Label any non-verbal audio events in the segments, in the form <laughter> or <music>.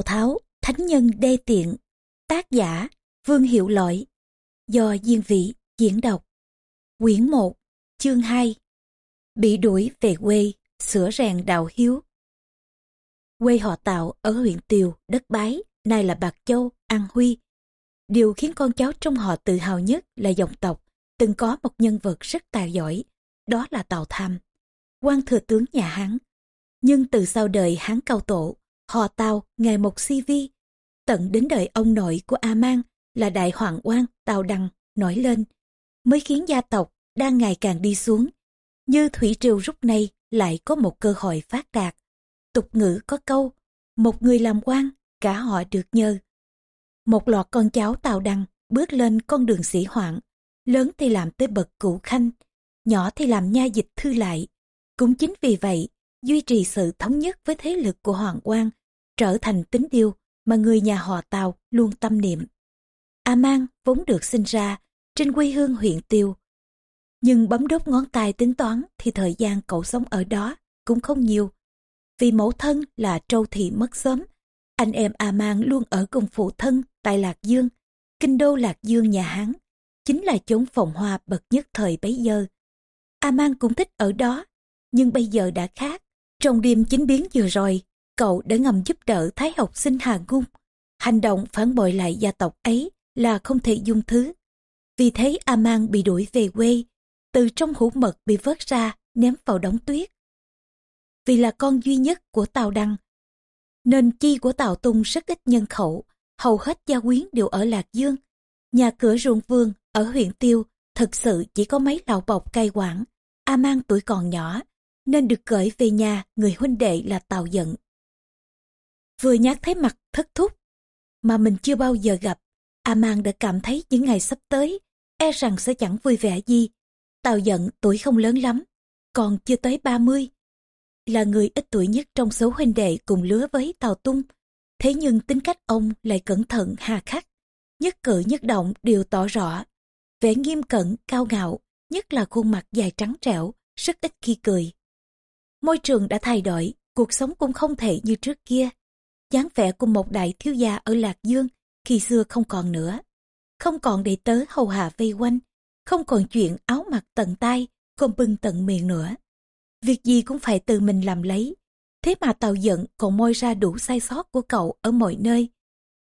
Tào Tháo, Thánh Nhân Đê Tiện, tác giả, Vương Hiệu Lỗi, do Diên Vị diễn đọc. Quyển 1, chương 2, bị đuổi về quê, sửa rèn đạo hiếu. Quê họ Tào ở huyện Tiều, đất Bái, nay là Bạc Châu, An Huy. Điều khiến con cháu trong họ tự hào nhất là dòng tộc, từng có một nhân vật rất tài giỏi, đó là Tào Tham, quan thừa tướng nhà Hán. Nhưng từ sau đời Hán cao tổ, họ Tào ngày một si vi, tận đến đời ông nội của A Mang là đại hoàng quan Tào Đằng nổi lên, mới khiến gia tộc đang ngày càng đi xuống. Như thủy triều rút này lại có một cơ hội phát đạt. Tục ngữ có câu, một người làm quan, cả họ được nhờ. Một loạt con cháu Tào Đằng bước lên con đường sĩ hoạn, lớn thì làm tới bậc cụ khanh, nhỏ thì làm nha dịch thư lại. Cũng chính vì vậy, duy trì sự thống nhất với thế lực của hoàng quan trở thành tính điều mà người nhà họ Tào luôn tâm niệm. A Mang vốn được sinh ra trên quê hương huyện Tiêu. Nhưng bấm đốt ngón tay tính toán thì thời gian cậu sống ở đó cũng không nhiều. Vì mẫu thân là trâu thị mất sớm, anh em A Mang luôn ở cùng phụ thân tại Lạc Dương, kinh đô Lạc Dương nhà Hán, chính là chốn phòng hoa bậc nhất thời bấy giờ. A Mang cũng thích ở đó, nhưng bây giờ đã khác. Trong đêm chính biến vừa rồi, cậu đã ngầm giúp đỡ Thái học sinh Hà Ngung. Hành động phản bội lại gia tộc ấy là không thể dung thứ. Vì thế A Mang bị đuổi về quê, từ trong hũ mật bị vớt ra, ném vào đống tuyết. Vì là con duy nhất của Tào Đăng, nên chi của Tào Tung rất ít nhân khẩu, hầu hết gia quyến đều ở Lạc Dương. Nhà cửa ruộng vương ở huyện Tiêu thực sự chỉ có mấy lão bọc cai quản. A Mang tuổi còn nhỏ, nên được gửi về nhà người huynh đệ là Tào Giận. Vừa nhát thấy mặt thất thúc, mà mình chưa bao giờ gặp, A Mang đã cảm thấy những ngày sắp tới, e rằng sẽ chẳng vui vẻ gì. Tào Giận tuổi không lớn lắm, còn chưa tới 30. Là người ít tuổi nhất trong số huynh đệ cùng lứa với Tào Tung, thế nhưng tính cách ông lại cẩn thận hà khắc, nhất cử nhất động đều tỏ rõ. Vẻ nghiêm cẩn, cao ngạo, nhất là khuôn mặt dài trắng trẻo, rất ít khi cười. Môi trường đã thay đổi, cuộc sống cũng không thể như trước kia dáng vẻ của một đại thiếu gia ở Lạc Dương khi xưa không còn nữa. Không còn để tớ hầu hạ vây quanh, không còn chuyện áo mặc tận tay, không bưng tận miệng nữa. Việc gì cũng phải tự mình làm lấy. Thế mà tàu giận còn môi ra đủ sai sót của cậu ở mọi nơi.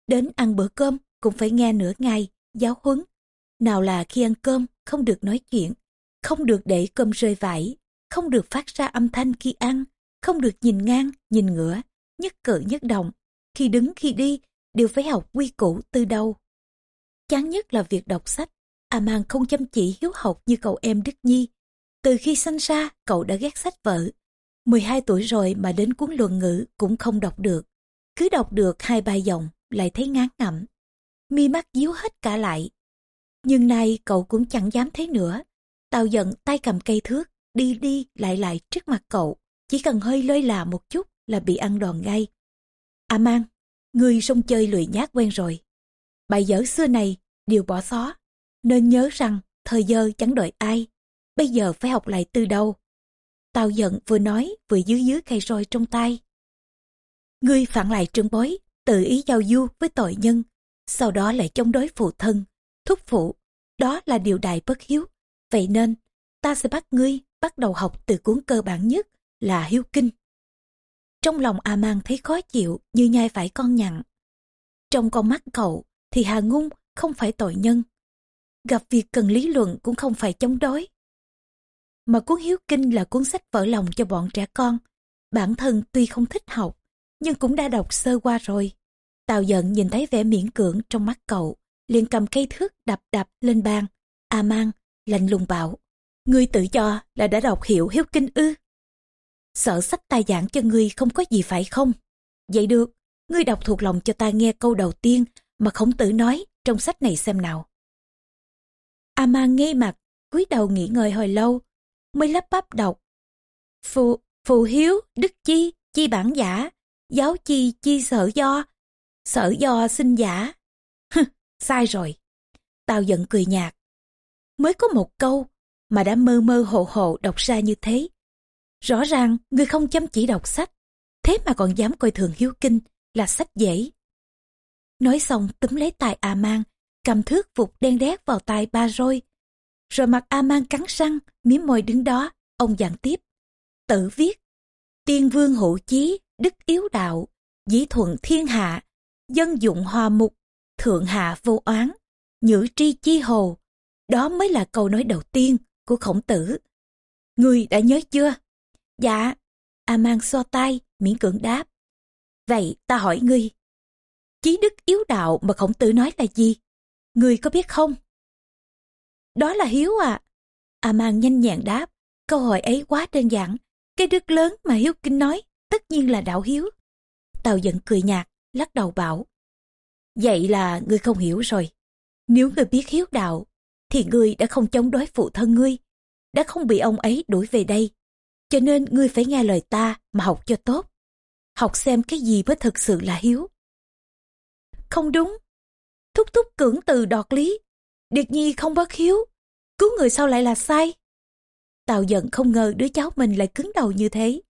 Đến ăn bữa cơm cũng phải nghe nửa ngày, giáo huấn. Nào là khi ăn cơm không được nói chuyện, không được để cơm rơi vải, không được phát ra âm thanh khi ăn, không được nhìn ngang, nhìn ngửa, nhất cử nhất động. Khi đứng khi đi đều phải học quy củ từ đầu. Chán nhất là việc đọc sách. À, A Mang không chăm chỉ hiếu học như cậu em Đức Nhi. Từ khi sinh ra, cậu đã ghét sách vở. 12 tuổi rồi mà đến cuốn luận ngữ cũng không đọc được. Cứ đọc được hai ba dòng lại thấy ngán ngẩm. Mi mắt díu hết cả lại. Nhưng nay cậu cũng chẳng dám thấy nữa. tào giận tay cầm cây thước, đi đi lại lại trước mặt cậu. Chỉ cần hơi lơi là một chút là bị ăn đòn ngay. A Mang, người sông chơi lười nhát quen rồi. Bài dở xưa này đều bỏ xó, nên nhớ rằng thời giờ chẳng đợi ai, bây giờ phải học lại từ đầu. Tao giận vừa nói vừa dưới dưới cây roi trong tay. Ngươi phản lại trương bối, tự ý giao du với tội nhân, sau đó lại chống đối phụ thân, thúc phụ. Đó là điều đại bất hiếu. Vậy nên, ta sẽ bắt ngươi bắt đầu học từ cuốn cơ bản nhất là hiếu kinh. Trong lòng A Mang thấy khó chịu như nhai phải con nhặn. Trong con mắt cậu thì Hà Ngung không phải tội nhân. Gặp việc cần lý luận cũng không phải chống đối. Mà cuốn Hiếu Kinh là cuốn sách vỡ lòng cho bọn trẻ con. Bản thân tuy không thích học, nhưng cũng đã đọc sơ qua rồi. Tào giận nhìn thấy vẻ miễn cưỡng trong mắt cậu, liền cầm cây thước đập đập lên bàn. A Mang, lạnh lùng bảo. Ngươi tự cho là đã đọc hiểu Hiếu Kinh ư. Sợ sách ta giảng cho ngươi không có gì phải không? Vậy được, ngươi đọc thuộc lòng cho ta nghe câu đầu tiên mà khổng tử nói trong sách này xem nào. A mang nghe mặt, cúi đầu nghỉ ngơi hồi lâu, mới lắp bắp đọc. Phụ, phụ hiếu, đức chi, chi bản giả, giáo chi, chi sở do, sở do sinh giả. Hừ, sai rồi. Tao giận cười nhạt. Mới có một câu mà đã mơ mơ hồ hồ đọc ra như thế. Rõ ràng người không chăm chỉ đọc sách, thế mà còn dám coi thường hiếu kinh, là sách dễ. Nói xong túm lấy tài A Mang, cầm thước phục đen đét vào tay ba roi. Rồi mặt A Mang cắn răng, miếm môi đứng đó, ông dặn tiếp. Tự viết, tiên vương hữu chí, đức yếu đạo, dĩ thuận thiên hạ, dân dụng hòa mục, thượng hạ vô oán, nhữ tri chi hồ. Đó mới là câu nói đầu tiên của khổng tử. Người đã nhớ chưa? Dạ. A mang so tay, miễn cưỡng đáp. Vậy ta hỏi ngươi. Chí đức yếu đạo mà khổng tử nói là gì? Ngươi có biết không? Đó là hiếu à. A mang nhanh nhẹn đáp. Câu hỏi ấy quá đơn giản. Cái đức lớn mà hiếu kinh nói tất nhiên là đạo hiếu. Tào giận cười nhạt, lắc đầu bảo. Vậy là ngươi không hiểu rồi. Nếu ngươi biết hiếu đạo, thì ngươi đã không chống đối phụ thân ngươi, đã không bị ông ấy đuổi về đây. Cho nên ngươi phải nghe lời ta mà học cho tốt. Học xem cái gì mới thực sự là hiếu. Không đúng. Thúc thúc cưỡng từ đọt lý. Điệt nhi không bất hiếu. Cứu người sau lại là sai. Tào giận không ngờ đứa cháu mình lại cứng đầu như thế.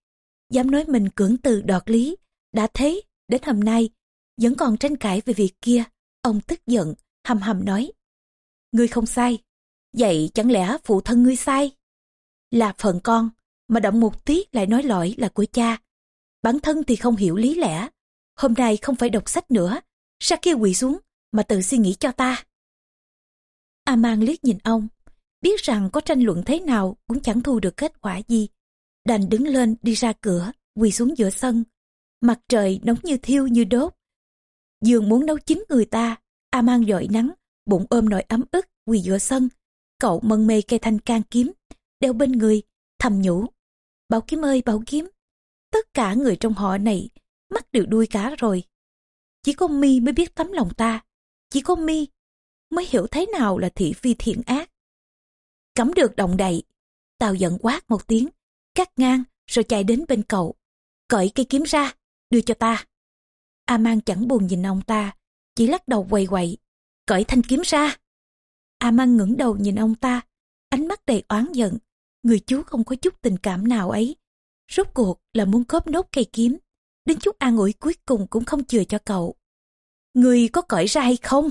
Dám nói mình cưỡng từ đọt lý. Đã thế, đến hôm nay, vẫn còn tranh cãi về việc kia. Ông tức giận, hầm hầm nói. Ngươi không sai. Vậy chẳng lẽ phụ thân ngươi sai? Là phận con, mà động một tí lại nói lỗi là của cha. Bản thân thì không hiểu lý lẽ. Hôm nay không phải đọc sách nữa. ra kia quỳ xuống, mà tự suy nghĩ cho ta. A mang liếc nhìn ông, biết rằng có tranh luận thế nào cũng chẳng thu được kết quả gì. Đành đứng lên đi ra cửa, quỳ xuống giữa sân. Mặt trời nóng như thiêu như đốt. Dường muốn nấu chín người ta, A mang dội nắng, bụng ôm nỗi ấm ức, quỳ giữa sân. Cậu mân mê cây thanh can kiếm, đeo bên người, thầm nhủ. Bảo kiếm ơi bảo kiếm, tất cả người trong họ này mắt đều đuôi cá rồi. Chỉ có mi mới biết tấm lòng ta, chỉ có mi mới hiểu thế nào là thị phi thiện ác. Cấm được động đậy, tào giận quát một tiếng, cắt ngang rồi chạy đến bên cậu, cởi cây kiếm ra, đưa cho ta. A mang chẳng buồn nhìn ông ta, chỉ lắc đầu quầy quậy, cởi thanh kiếm ra. A mang ngẩng đầu nhìn ông ta, ánh mắt đầy oán giận, người chú không có chút tình cảm nào ấy. Rốt cuộc là muốn cóp nốt cây kiếm, đến chút an ủi cuối cùng cũng không chừa cho cậu. Người có cởi ra hay không?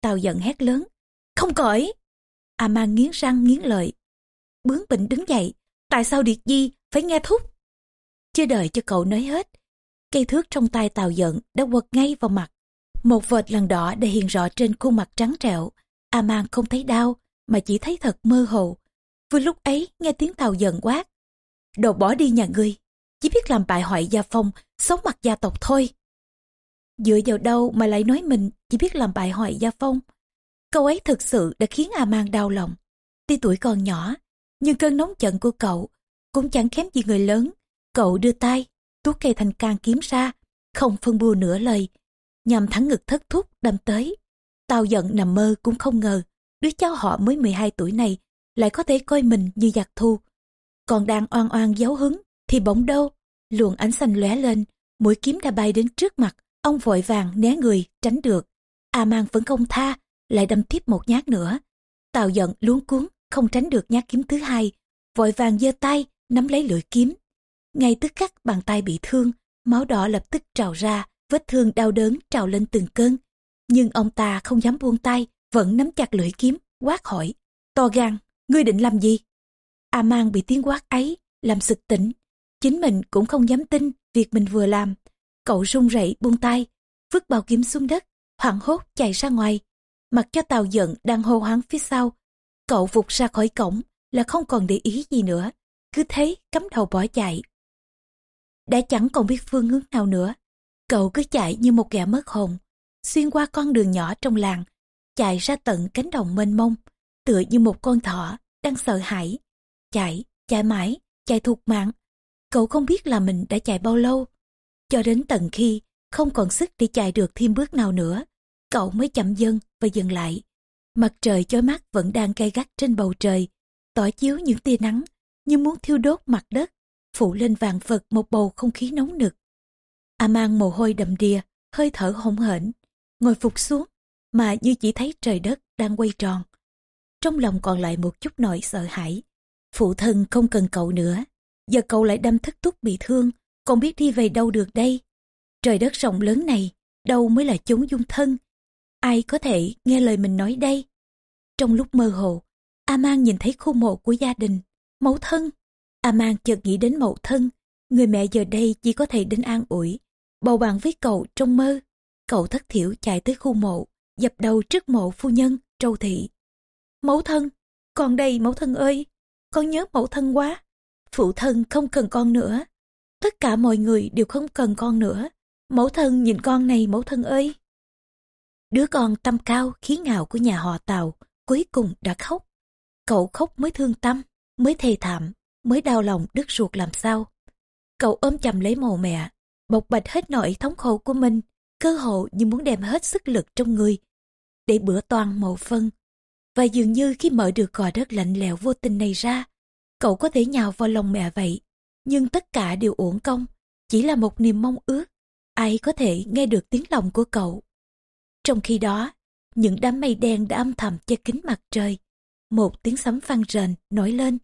Tào giận hét lớn. Không cởi. A mang nghiến răng nghiến lợi. Bướng bỉnh đứng dậy. Tại sao Điệt Di phải nghe thúc? Chưa đợi cho cậu nói hết. Cây thước trong tay Tào giận đã quật ngay vào mặt. Một vệt lần đỏ đã hiện rõ trên khuôn mặt trắng trẹo. A mang không thấy đau, mà chỉ thấy thật mơ hồ. Vừa lúc ấy nghe tiếng tàu giận quát. Đồ bỏ đi nhà ngươi, chỉ biết làm bại hoại gia phong, sống mặt gia tộc thôi. Dựa vào đâu mà lại nói mình chỉ biết làm bại hoại gia phong. Câu ấy thực sự đã khiến A Mang đau lòng. Tuy tuổi còn nhỏ, nhưng cơn nóng giận của cậu cũng chẳng kém gì người lớn. Cậu đưa tay, tuốt cây thành can kiếm ra, không phân bua nửa lời, nhằm thắng ngực thất thúc đâm tới. Tao giận nằm mơ cũng không ngờ, đứa cháu họ mới 12 tuổi này lại có thể coi mình như giặc thu. Còn đang oan oan giáo hứng, thì bỗng đâu, luồng ánh xanh lóe lên, mũi kiếm đã bay đến trước mặt, ông vội vàng né người, tránh được. A mang vẫn không tha, lại đâm tiếp một nhát nữa. Tào giận luống cuốn, không tránh được nhát kiếm thứ hai, vội vàng giơ tay, nắm lấy lưỡi kiếm. Ngay tức khắc bàn tay bị thương, máu đỏ lập tức trào ra, vết thương đau đớn trào lên từng cơn. Nhưng ông ta không dám buông tay, vẫn nắm chặt lưỡi kiếm, quát hỏi. To gan, ngươi định làm gì? A mang bị tiếng quát ấy, làm sực tỉnh. Chính mình cũng không dám tin việc mình vừa làm. Cậu run rẩy buông tay, vứt bao kiếm xuống đất, hoảng hốt chạy ra ngoài. Mặc cho tàu giận đang hô hoáng phía sau. Cậu vụt ra khỏi cổng là không còn để ý gì nữa. Cứ thế cắm đầu bỏ chạy. Đã chẳng còn biết phương hướng nào nữa. Cậu cứ chạy như một kẻ mất hồn. Xuyên qua con đường nhỏ trong làng. Chạy ra tận cánh đồng mênh mông. Tựa như một con thỏ đang sợ hãi. Chạy, chạy mãi, chạy thuộc mạng. Cậu không biết là mình đã chạy bao lâu. Cho đến tận khi không còn sức để chạy được thêm bước nào nữa, cậu mới chậm dần và dừng lại. Mặt trời chói mắt vẫn đang cay gắt trên bầu trời, tỏ chiếu những tia nắng như muốn thiêu đốt mặt đất, phủ lên vàng vật một bầu không khí nóng nực. A mang mồ hôi đầm đìa, hơi thở hổn hển, ngồi phục xuống, mà như chỉ thấy trời đất đang quay tròn. Trong lòng còn lại một chút nỗi sợ hãi. Phụ thân không cần cậu nữa, giờ cậu lại đâm thất túc bị thương, còn biết đi về đâu được đây. Trời đất rộng lớn này, đâu mới là chốn dung thân? Ai có thể nghe lời mình nói đây? Trong lúc mơ hồ, A Mang nhìn thấy khu mộ của gia đình, mẫu thân. A Mang chợt nghĩ đến mẫu thân, người mẹ giờ đây chỉ có thể đến an ủi, bầu bạn với cậu trong mơ. Cậu thất thiểu chạy tới khu mộ, dập đầu trước mộ phu nhân, trâu thị. Mẫu thân, con đây mẫu thân ơi, con nhớ mẫu thân quá. Phụ thân không cần con nữa. Tất cả mọi người đều không cần con nữa. Mẫu thân nhìn con này mẫu thân ơi. Đứa con tâm cao khí ngạo của nhà họ Tàu cuối cùng đã khóc. Cậu khóc mới thương tâm, mới thề thảm, mới đau lòng đứt ruột làm sao. Cậu ôm chầm lấy mồ mẹ, bộc bạch hết nỗi thống khổ của mình, cơ hộ như muốn đem hết sức lực trong người, để bữa toàn màu phân. Và dường như khi mở được gò đất lạnh lẽo vô tình này ra, cậu có thể nhào vào lòng mẹ vậy. Nhưng tất cả đều uổng công, chỉ là một niềm mong ước. Ai có thể nghe được tiếng lòng của cậu. Trong khi đó, những đám mây đen đã âm thầm che kín mặt trời. Một tiếng sấm vang rền nổi lên,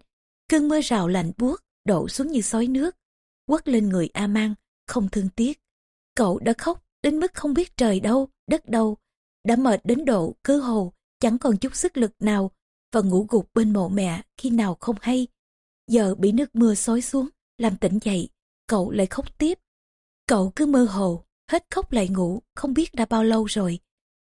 cơn mưa rào lạnh buốt đổ xuống như sói nước, quất lên người A Mang, không thương tiếc. Cậu đã khóc đến mức không biết trời đâu, đất đâu, đã mệt đến độ cơ hồ chẳng còn chút sức lực nào và ngủ gục bên mộ mẹ khi nào không hay. Giờ bị nước mưa xối xuống, làm tỉnh dậy, cậu lại khóc tiếp. Cậu cứ mơ hồ, hết khóc lại ngủ, không biết đã bao lâu rồi.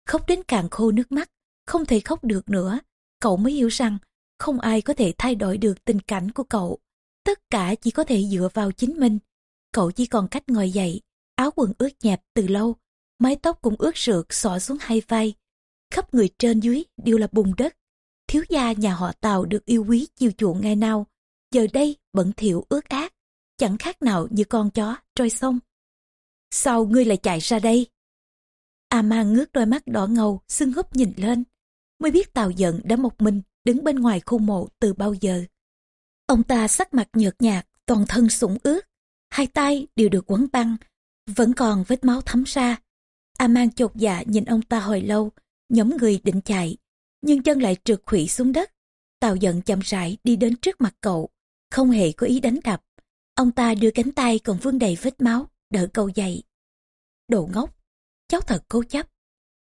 Khóc đến càng khô nước mắt, không thể khóc được nữa. Cậu mới hiểu rằng không ai có thể thay đổi được tình cảnh của cậu. Tất cả chỉ có thể dựa vào chính mình. Cậu chỉ còn cách ngồi dậy, áo quần ướt nhẹp từ lâu, mái tóc cũng ướt rượt xỏ xuống hai vai. Khắp người trên dưới đều là bùn đất. Thiếu gia nhà họ Tàu được yêu quý chiều chuộng ngày nào, giờ đây bẩn thỉu ướt ác chẳng khác nào như con chó trôi sông. Sao ngươi lại chạy ra đây? A mang ngước đôi mắt đỏ ngầu, sưng húp nhìn lên, mới biết tàu giận đã một mình đứng bên ngoài khu mộ từ bao giờ. Ông ta sắc mặt nhợt nhạt, toàn thân sũng ướt, hai tay đều được quấn băng, vẫn còn vết máu thấm ra. A mang chột dạ nhìn ông ta hồi lâu, nhóm người định chạy, nhưng chân lại trượt khủy xuống đất. Tào giận chậm rãi đi đến trước mặt cậu, không hề có ý đánh đập. Ông ta đưa cánh tay còn vương đầy vết máu, đỡ cậu dậy. Đồ ngốc, cháu thật cố chấp.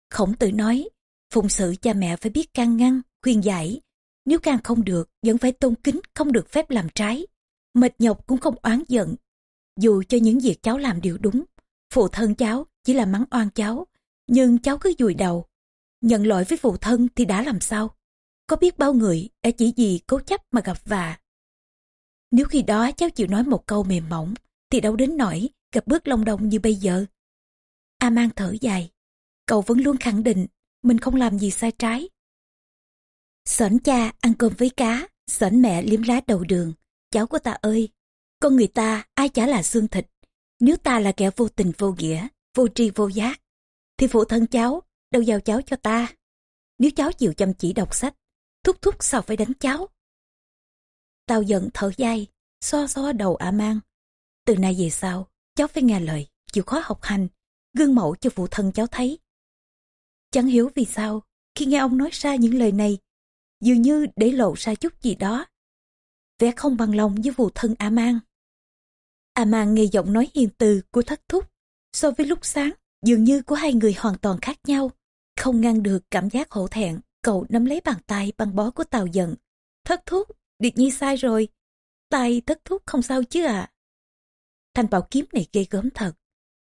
Khổng tử nói, phụng sự cha mẹ phải biết can ngăn, khuyên giải. Nếu can không được, vẫn phải tôn kính, không được phép làm trái. Mệt nhọc cũng không oán giận. Dù cho những việc cháu làm đều đúng, phụ thân cháu chỉ là mắng oan cháu, nhưng cháu cứ dùi đầu. Nhận lỗi với phụ thân thì đã làm sao? Có biết bao người đã chỉ vì cố chấp mà gặp vạ. Nếu khi đó cháu chịu nói một câu mềm mỏng, thì đâu đến nỗi gặp bước lông đông như bây giờ. A mang thở dài, cậu vẫn luôn khẳng định mình không làm gì sai trái. Sởn cha ăn cơm với cá, sởn mẹ liếm lá đầu đường. Cháu của ta ơi, con người ta ai chả là xương thịt. Nếu ta là kẻ vô tình vô nghĩa, vô tri vô giác, thì phụ thân cháu đâu giao cháu cho ta. Nếu cháu chịu chăm chỉ đọc sách, thúc thúc sao phải đánh cháu. Tao giận thở dài, so so đầu ả mang. Từ nay về sau, cháu phải nghe lời, chịu khó học hành, gương mẫu cho phụ thân cháu thấy. Chẳng hiểu vì sao, khi nghe ông nói ra những lời này, dường như để lộ ra chút gì đó. Vẻ không bằng lòng với phụ thân A Mang. A Mang nghe giọng nói hiền từ của thất thúc, so với lúc sáng, dường như của hai người hoàn toàn khác nhau. Không ngăn được cảm giác hổ thẹn, cậu nắm lấy bàn tay băng bó của Tàu giận. Thất thúc, Điệt Nhi sai rồi. Tay thất thúc không sao chứ ạ. À? Thanh bảo kiếm này ghê gớm thật.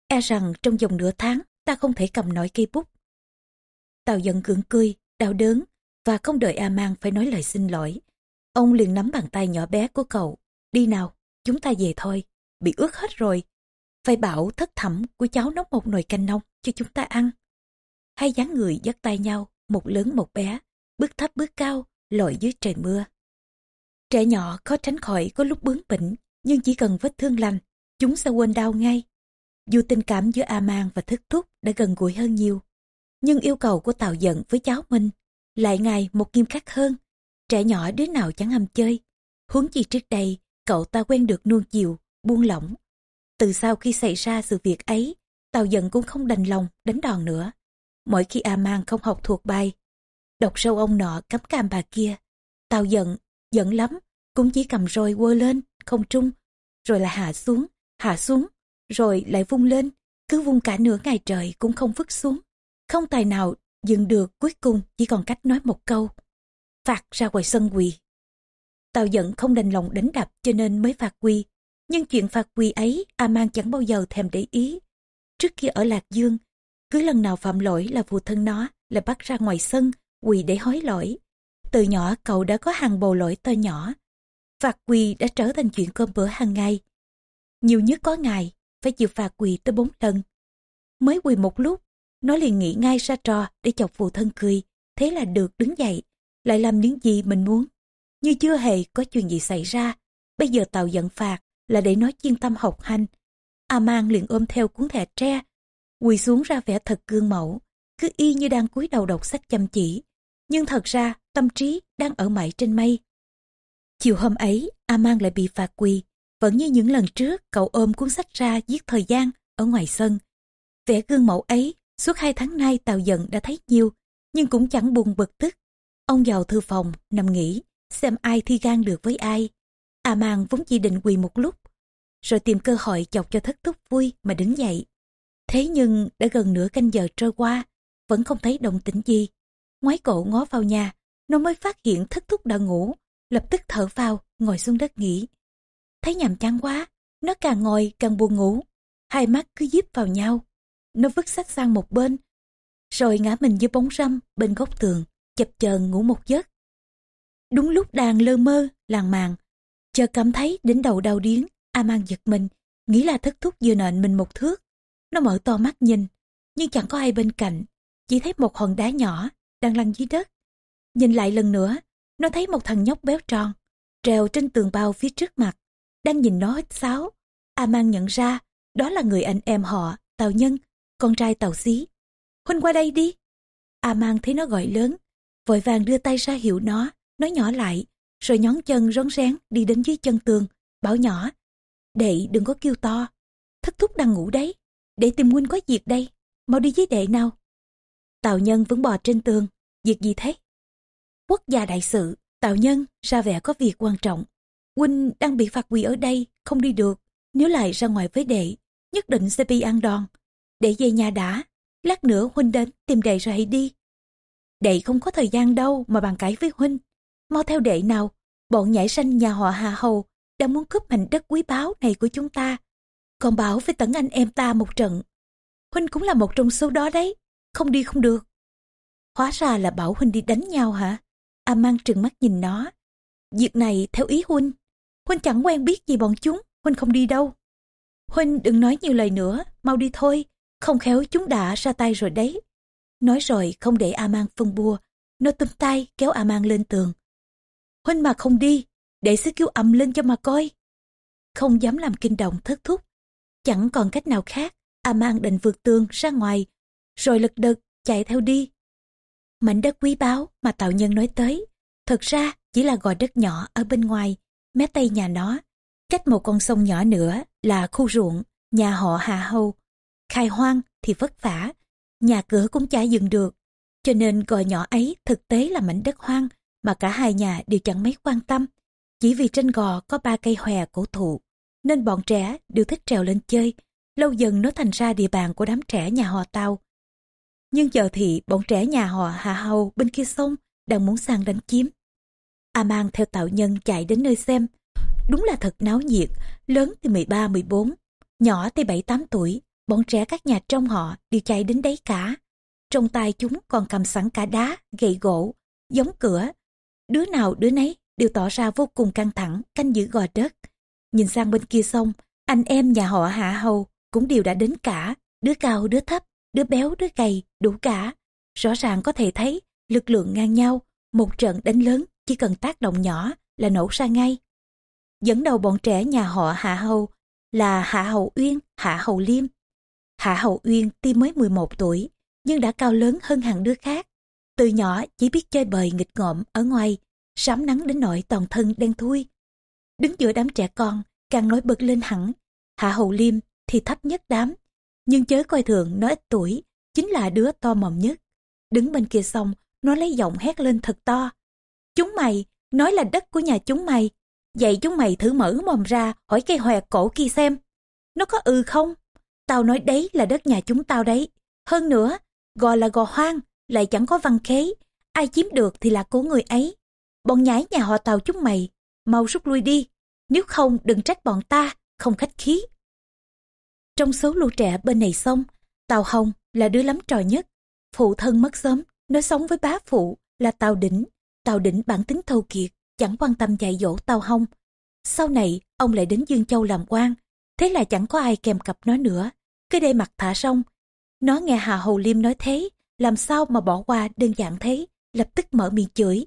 E rằng trong vòng nửa tháng ta không thể cầm nổi cây bút. Tào giận cưỡng cười, đau đớn và không đợi A Mang phải nói lời xin lỗi. Ông liền nắm bàn tay nhỏ bé của cậu. Đi nào, chúng ta về thôi. Bị ướt hết rồi. Phải bảo thất thẩm của cháu nấu một nồi canh nông cho chúng ta ăn. Hai dáng người dắt tay nhau, một lớn một bé, bước thấp bước cao, lội dưới trời mưa. Trẻ nhỏ khó tránh khỏi có lúc bướng bỉnh, nhưng chỉ cần vết thương lành, chúng sẽ quên đau ngay. Dù tình cảm giữa A Mang và Thức Thúc đã gần gũi hơn nhiều, nhưng yêu cầu của Tào Giận với cháu mình lại ngày một nghiêm khắc hơn. Trẻ nhỏ đứa nào chẳng ham chơi. Huống chi trước đây, cậu ta quen được nuông chiều, buông lỏng. Từ sau khi xảy ra sự việc ấy, Tào Giận cũng không đành lòng đánh đòn nữa. Mỗi khi A Mang không học thuộc bài, đọc sâu ông nọ cắm cam bà kia, Tào Giận, giận lắm, cũng chỉ cầm roi quơ lên, không trung, rồi là hạ xuống, hạ xuống, rồi lại vung lên, cứ vung cả nửa ngày trời cũng không vứt xuống. Không tài nào dừng được cuối cùng chỉ còn cách nói một câu. Phạt ra ngoài sân quỳ. Tào giận không đành lòng đánh đập cho nên mới phạt quỳ. Nhưng chuyện phạt quỳ ấy A Mang chẳng bao giờ thèm để ý. Trước kia ở Lạc Dương, cứ lần nào phạm lỗi là phụ thân nó là bắt ra ngoài sân quỳ để hối lỗi. Từ nhỏ cậu đã có hàng bầu lỗi to nhỏ. Phạt quỳ đã trở thành chuyện cơm bữa hàng ngày. Nhiều nhất có ngày, phải chịu phạt quỳ tới bốn lần. Mới quỳ một lúc, nó liền nghĩ ngay ra trò để chọc phụ thân cười. Thế là được đứng dậy, lại làm những gì mình muốn. Như chưa hề có chuyện gì xảy ra. Bây giờ tàu giận phạt là để nó chuyên tâm học hành. A mang liền ôm theo cuốn thẻ tre, quỳ xuống ra vẻ thật gương mẫu, cứ y như đang cúi đầu đọc sách chăm chỉ. Nhưng thật ra tâm trí đang ở mãi trên mây. Chiều hôm ấy, A mang lại bị phạt quỳ. Vẫn như những lần trước, cậu ôm cuốn sách ra giết thời gian ở ngoài sân. Vẻ gương mẫu ấy, suốt hai tháng nay Tào giận đã thấy nhiều, nhưng cũng chẳng buồn bực tức. Ông vào thư phòng, nằm nghỉ, xem ai thi gan được với ai. A mang vốn chỉ định quỳ một lúc, rồi tìm cơ hội chọc cho thất thúc vui mà đứng dậy. Thế nhưng đã gần nửa canh giờ trôi qua, vẫn không thấy động tĩnh gì. Ngoái cổ ngó vào nhà, nó mới phát hiện thất thúc đã ngủ, lập tức thở vào, ngồi xuống đất nghỉ. Thấy nhàm chán quá, nó càng ngồi càng buồn ngủ, hai mắt cứ díp vào nhau. Nó vứt sách sang một bên, rồi ngã mình dưới bóng râm bên góc tường, chập chờn ngủ một giấc. Đúng lúc đang lơ mơ, làng màng, chờ cảm thấy đến đầu đau điếng, A mang giật mình, nghĩ là thất thúc vừa nện mình một thước. Nó mở to mắt nhìn, nhưng chẳng có ai bên cạnh, chỉ thấy một hòn đá nhỏ đang lăn dưới đất. Nhìn lại lần nữa, nó thấy một thằng nhóc béo tròn, trèo trên tường bao phía trước mặt, đang nhìn nó hết sáo. A mang nhận ra, đó là người anh em họ, Tào Nhân, con trai Tào Xí. Huynh qua đây đi. A mang thấy nó gọi lớn, vội vàng đưa tay ra hiệu nó, nó nhỏ lại, rồi nhón chân rón rén đi đến dưới chân tường, bảo nhỏ. Đệ đừng có kêu to, thất thúc đang ngủ đấy, để tìm huynh có việc đây, mau đi với đệ nào. Tào Nhân vẫn bò trên tường, việc gì thế? Quốc gia đại sự, Tào Nhân ra vẻ có việc quan trọng. Huynh đang bị phạt quỳ ở đây, không đi được. Nếu lại ra ngoài với đệ, nhất định sẽ bị ăn đòn. Đệ về nhà đã, lát nữa Huynh đến tìm đệ rồi hãy đi. Đệ không có thời gian đâu mà bàn cãi với Huynh. Mau theo đệ nào, bọn nhảy sanh nhà họ Hà Hầu đang muốn cướp mảnh đất quý báu này của chúng ta. Còn bảo với tấn anh em ta một trận. Huynh cũng là một trong số đó đấy, không đi không được. Hóa ra là bảo Huynh đi đánh nhau hả? A mang trừng mắt nhìn nó. Việc này theo ý Huynh. Huynh chẳng quen biết gì bọn chúng, Huynh không đi đâu. Huynh đừng nói nhiều lời nữa, mau đi thôi, không khéo chúng đã ra tay rồi đấy. Nói rồi không để A mang phân bua, nó tung tay kéo A mang lên tường. Huynh mà không đi, để sẽ kêu ầm lên cho mà coi. Không dám làm kinh động thất thúc, chẳng còn cách nào khác, A mang định vượt tường ra ngoài, rồi lật đật chạy theo đi. Mảnh đất quý báu mà tạo nhân nói tới, thật ra chỉ là gò đất nhỏ ở bên ngoài, mé tây nhà nó. Cách một con sông nhỏ nữa là khu ruộng, nhà họ Hà Hâu. Khai hoang thì vất vả, nhà cửa cũng chả dừng được. Cho nên gò nhỏ ấy thực tế là mảnh đất hoang mà cả hai nhà đều chẳng mấy quan tâm. Chỉ vì trên gò có ba cây hòe cổ thụ, nên bọn trẻ đều thích trèo lên chơi. Lâu dần nó thành ra địa bàn của đám trẻ nhà họ Tàu. Nhưng giờ thì bọn trẻ nhà họ Hà Hầu bên kia sông đang muốn sang đánh chiếm. A mang theo tạo nhân chạy đến nơi xem. Đúng là thật náo nhiệt, lớn thì 13-14, nhỏ thì 7-8 tuổi, bọn trẻ các nhà trong họ đều chạy đến đấy cả. Trong tay chúng còn cầm sẵn cả đá, gậy gỗ, giống cửa. Đứa nào đứa nấy đều tỏ ra vô cùng căng thẳng, canh giữ gò đất. Nhìn sang bên kia sông, anh em nhà họ Hạ Hầu cũng đều đã đến cả, đứa cao đứa thấp, đứa béo đứa gầy, đủ cả. Rõ ràng có thể thấy lực lượng ngang nhau, một trận đánh lớn chỉ cần tác động nhỏ là nổ ra ngay. Dẫn đầu bọn trẻ nhà họ Hạ Hầu là Hạ Hầu Uyên, Hạ Hầu Liêm. Hạ Hầu Uyên tuy mới 11 tuổi, nhưng đã cao lớn hơn hàng đứa khác. Từ nhỏ chỉ biết chơi bời nghịch ngợm ở ngoài, sám nắng đến nỗi toàn thân đen thui. Đứng giữa đám trẻ con, càng nói bật lên hẳn. Hạ Hầu Liêm thì thấp nhất đám, nhưng chớ coi thường nó ít tuổi, chính là đứa to mồm nhất. Đứng bên kia xong, nó lấy giọng hét lên thật to. Chúng mày, nói là đất của nhà chúng mày. Vậy chúng mày thử mở mồm ra hỏi cây hòe cổ kia xem. Nó có ừ không? Tao nói đấy là đất nhà chúng tao đấy. Hơn nữa, gò là gò hoang, lại chẳng có văn khế. Ai chiếm được thì là của người ấy. Bọn nhái nhà họ tàu chúng mày, mau rút lui đi. Nếu không đừng trách bọn ta, không khách khí. Trong số lũ trẻ bên này sông, tào Hồng là đứa lắm trò nhất. Phụ thân mất sớm, nó sống với bá phụ là tào Đỉnh. tào Đỉnh bản tính thâu kiệt, chẳng quan tâm dạy dỗ tào Hồng. Sau này, ông lại đến Dương Châu làm quan. Thế là chẳng có ai kèm cặp nó nữa. Cứ đây mặt thả xong, Nó nghe Hà Hầu Liêm nói thế, làm sao mà bỏ qua đơn giản thế, lập tức mở miệng chửi.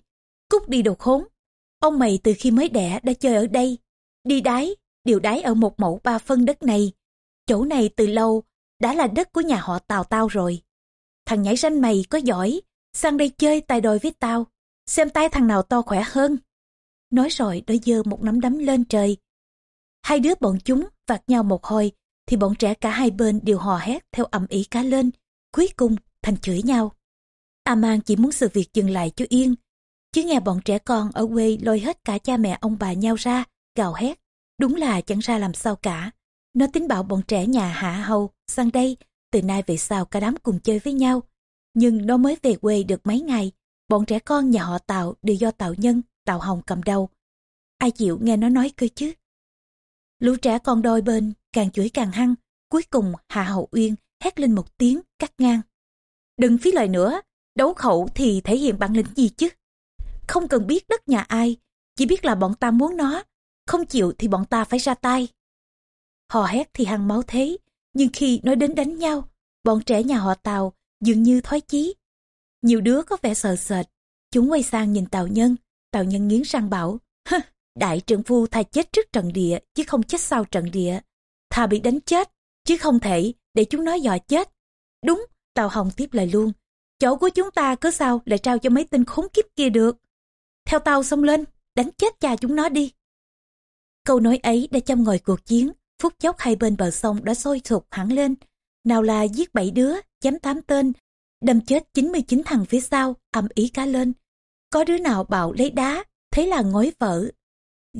Cút đi đồ khốn. Ông mày từ khi mới đẻ đã chơi ở đây. Đi đái, điều đái ở một mẫu ba phân đất này. Chỗ này từ lâu đã là đất của nhà họ Tào tao rồi. Thằng nhảy ranh mày có giỏi, sang đây chơi tài đòi với tao, xem tay thằng nào to khỏe hơn. Nói rồi đôi dơ một nắm đấm lên trời. Hai đứa bọn chúng vạt nhau một hồi, thì bọn trẻ cả hai bên đều hò hét theo ầm ĩ cá lên, cuối cùng thành chửi nhau. A Mang chỉ muốn sự việc dừng lại cho yên, chứ nghe bọn trẻ con ở quê lôi hết cả cha mẹ ông bà nhau ra, gào hét, đúng là chẳng ra làm sao cả. Nó tính bảo bọn trẻ nhà Hạ Hầu sang đây, từ nay về sau cả đám cùng chơi với nhau. Nhưng nó mới về quê được mấy ngày, bọn trẻ con nhà họ Tào đều do Tào Nhân, Tào Hồng cầm đầu. Ai chịu nghe nó nói cơ chứ? Lũ trẻ con đôi bên, càng chửi càng hăng, cuối cùng Hạ Hậu Uyên hét lên một tiếng cắt ngang. Đừng phí lời nữa, đấu khẩu thì thể hiện bản lĩnh gì chứ? Không cần biết đất nhà ai, chỉ biết là bọn ta muốn nó, không chịu thì bọn ta phải ra tay. Hò hét thì hăng máu thế, nhưng khi nói đến đánh nhau, bọn trẻ nhà họ Tàu dường như thoái chí. Nhiều đứa có vẻ sợ sệt, chúng quay sang nhìn Tàu Nhân, Tàu Nhân nghiến răng bảo, đại trượng phu thà chết trước trận địa chứ không chết sau trận địa. Thà bị đánh chết, chứ không thể để chúng nói dò chết. Đúng, Tàu Hồng tiếp lời luôn, chỗ của chúng ta cứ sao lại trao cho mấy tên khốn kiếp kia được. Theo tao xông lên, đánh chết cha chúng nó đi. Câu nói ấy đã châm ngòi cuộc chiến, phút chốc hai bên bờ sông đã sôi sục hẳn lên. Nào là giết bảy đứa, chém tám tên, đâm chết 99 thằng phía sau, ầm ý cá lên. Có đứa nào bạo lấy đá, thấy là ngói vỡ.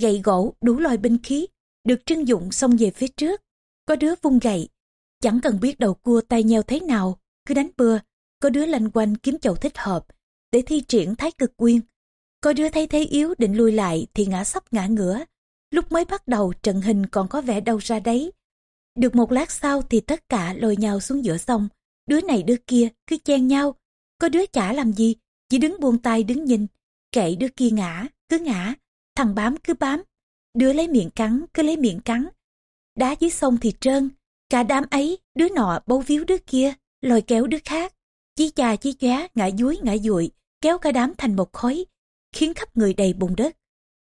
Gậy gỗ, đủ loại binh khí, được trưng dụng xông về phía trước. Có đứa vung gậy, chẳng cần biết đầu cua tay nheo thế nào, cứ đánh bừa. Có đứa lanh quanh kiếm chậu thích hợp, để thi triển thái cực quyên. Có đứa thấy thế yếu định lui lại thì ngã sắp ngã ngửa, Lúc mới bắt đầu trận hình còn có vẻ đâu ra đấy. Được một lát sau thì tất cả lôi nhau xuống giữa sông. Đứa này đứa kia cứ chen nhau. Có đứa chả làm gì, chỉ đứng buông tay đứng nhìn. Kệ đứa kia ngã, cứ ngã. Thằng bám cứ bám. Đứa lấy miệng cắn, cứ lấy miệng cắn. Đá dưới sông thì trơn. Cả đám ấy, đứa nọ bấu víu đứa kia, lôi kéo đứa khác. Chí chà chí chóa ngã dúi ngã dụi, kéo cả đám thành một khối, khiến khắp người đầy bùn đất.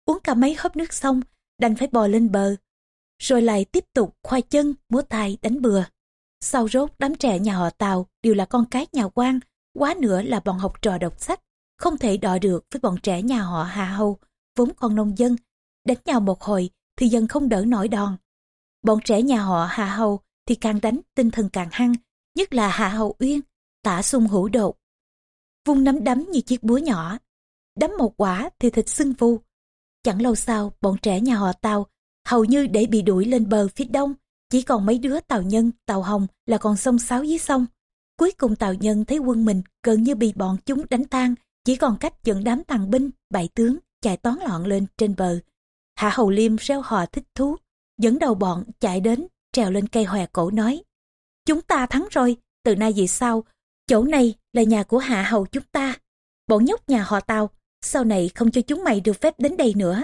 Uống cả mấy hớp nước xong, đành phải bò lên bờ. Rồi lại tiếp tục khoai chân, múa tay, đánh bừa. Sau rốt đám trẻ nhà họ Tàu đều là con cái nhà quan, quá nữa là bọn học trò đọc sách, không thể đọ được với bọn trẻ nhà họ Hà Hầu, vốn con nông dân. Đánh nhau một hồi thì dân không đỡ nổi đòn. Bọn trẻ nhà họ Hà Hầu thì càng đánh tinh thần càng hăng, nhất là Hà Hầu Uyên, tả sung hữu đột. Vung nắm đấm như chiếc búa nhỏ, đấm một quả thì thịt sưng vu, Chẳng lâu sau, bọn trẻ nhà họ Tàu hầu như để bị đuổi lên bờ phía đông, chỉ còn mấy đứa tàu nhân, tàu hồng là còn sông sáo dưới sông. Cuối cùng tàu nhân thấy quân mình gần như bị bọn chúng đánh tan, chỉ còn cách dẫn đám tàng binh, bại tướng chạy toán loạn lên trên bờ. Hạ Hầu Liêm reo hò thích thú, dẫn đầu bọn chạy đến, trèo lên cây hòe cổ nói. Chúng ta thắng rồi, từ nay về sau, chỗ này là nhà của Hạ Hầu chúng ta. Bọn nhóc nhà họ Tàu sau này không cho chúng mày được phép đến đây nữa.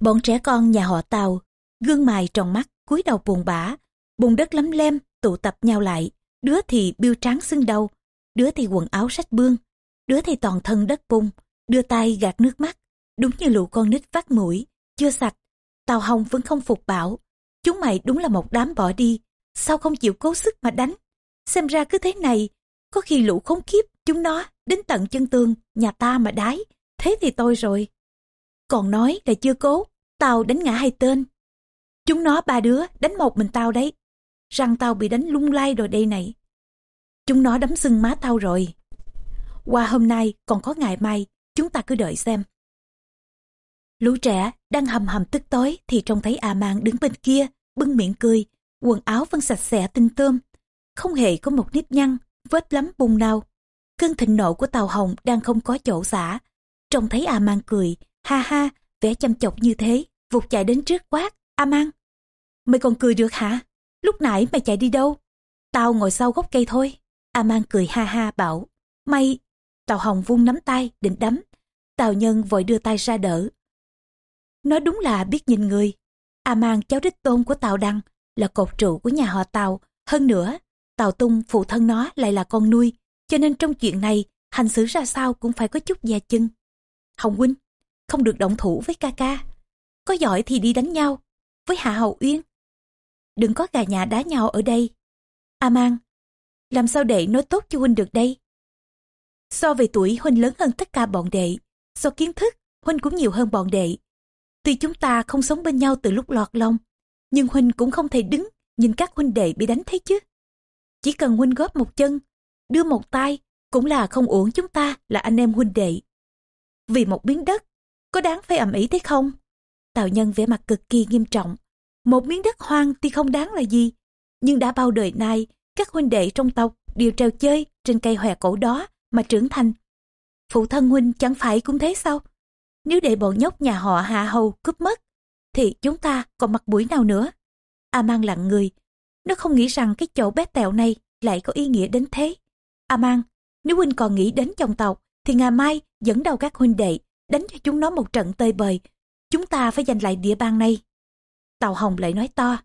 Bọn trẻ con nhà họ Tàu, gương mài tròn mắt, cúi đầu buồn bã, bùn đất lấm lem, tụ tập nhau lại, đứa thì biêu tráng xưng đầu, đứa thì quần áo sách bương, đứa thì toàn thân đất bung, đưa tay gạt nước mắt, đúng như lũ con nít vắt mũi, chưa sạch. Tàu Hồng vẫn không phục bảo, chúng mày đúng là một đám bỏ đi, sao không chịu cố sức mà đánh. Xem ra cứ thế này, có khi lũ khốn kiếp chúng nó đến tận chân tường nhà ta mà đái. Thế thì tôi rồi. Còn nói là chưa cố tao đánh ngã hai tên. Chúng nó ba đứa đánh một mình tao đấy. Răng tao bị đánh lung lay rồi đây này. Chúng nó đấm sưng má tao rồi. Qua hôm nay còn có ngày mai chúng ta cứ đợi xem. Lũ trẻ đang hầm hầm tức tối thì trông thấy a mang đứng bên kia bưng miệng cười quần áo vẫn sạch sẽ tinh tươm, không hề có một nếp nhăn, vết lắm bung nào. Cơn thịnh nộ của Tàu Hồng đang không có chỗ xả. Trông thấy A Mang cười, ha ha, vẻ chăm chọc như thế, vụt chạy đến trước quát, A Mang. Mày còn cười được hả? Lúc nãy mày chạy đi đâu? Tao ngồi sau gốc cây thôi. A Mang cười ha ha bảo, mày... Tàu Hồng vung nắm tay, định đấm. Tào Nhân vội đưa tay ra đỡ. Nói đúng là biết nhìn người. A Mang cháu đích tôn của Tào Đăng là cột trụ của nhà họ Tào. Hơn nữa, Tào Tung phụ thân nó lại là con nuôi. Cho nên trong chuyện này, hành xử ra sao cũng phải có chút dè chân. Hồng Huynh, không được động thủ với ca ca. Có giỏi thì đi đánh nhau với Hạ Hậu Uyên. Đừng có gà nhà đá nhau ở đây. A Mang, làm sao đệ nói tốt cho Huynh được đây? So về tuổi Huynh lớn hơn tất cả bọn đệ, so kiến thức Huynh cũng nhiều hơn bọn đệ. Tuy chúng ta không sống bên nhau từ lúc lọt lòng, nhưng Huynh cũng không thể đứng nhìn các huynh đệ bị đánh thế chứ. Chỉ cần Huynh góp một chân, đưa một tay, cũng là không uổng chúng ta là anh em huynh đệ. Vì một miếng đất, có đáng phải ầm ĩ thế không? Tào nhân vẻ mặt cực kỳ nghiêm trọng. Một miếng đất hoang thì không đáng là gì, nhưng đã bao đời nay, các huynh đệ trong tộc đều trèo chơi trên cây hòe cổ đó mà trưởng thành. Phụ thân huynh chẳng phải cũng thế sao? Nếu để bọn nhóc nhà họ hạ hầu cướp mất, thì chúng ta còn mặt mũi nào nữa? A mang lặng người, nó không nghĩ rằng cái chỗ bé tẹo này lại có ý nghĩa đến thế. A mang, nếu huynh còn nghĩ đến chồng tộc, thì ngày mai dẫn đầu các huynh đệ đánh cho chúng nó một trận tơi bời. Chúng ta phải giành lại địa bàn này. Tàu Hồng lại nói to.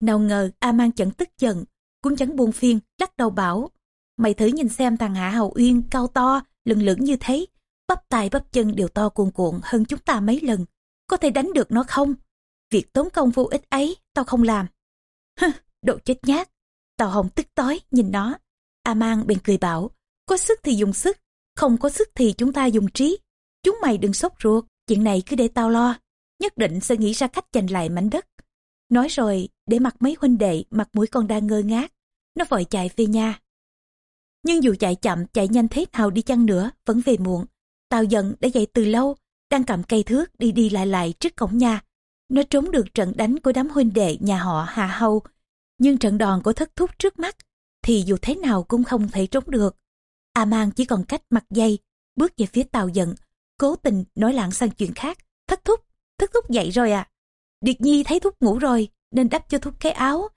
Nào ngờ A mang chẳng tức giận, cũng chẳng buồn phiền, lắc đầu bảo. Mày thử nhìn xem thằng Hạ Hầu Uyên cao to, lừng lửng như thế, bắp tay bắp chân đều to cuồn cuộn hơn chúng ta mấy lần. Có thể đánh được nó không? Việc tốn công vô ích ấy, tao không làm. <laughs> đồ độ chết nhát. Tàu Hồng tức tối, nhìn nó. A Mang bèn cười bảo, có sức thì dùng sức, không có sức thì chúng ta dùng trí. Chúng mày đừng sốt ruột, chuyện này cứ để tao lo. Nhất định sẽ nghĩ ra cách giành lại mảnh đất. Nói rồi, để mặt mấy huynh đệ, mặt mũi con đang ngơ ngác. Nó vội chạy về nhà. Nhưng dù chạy chậm, chạy nhanh thế nào đi chăng nữa, vẫn về muộn. Tào giận đã dậy từ lâu, đang cầm cây thước đi đi lại lại trước cổng nhà. Nó trốn được trận đánh của đám huynh đệ nhà họ Hà Hầu, nhưng trận đòn của thất thúc trước mắt thì dù thế nào cũng không thể trốn được. A Mang chỉ còn cách mặt dây, bước về phía tàu giận, cố tình nói lạng sang chuyện khác. Thất thúc, thất thúc dậy rồi à? Điệt Nhi thấy thúc ngủ rồi, nên đắp cho thúc cái áo.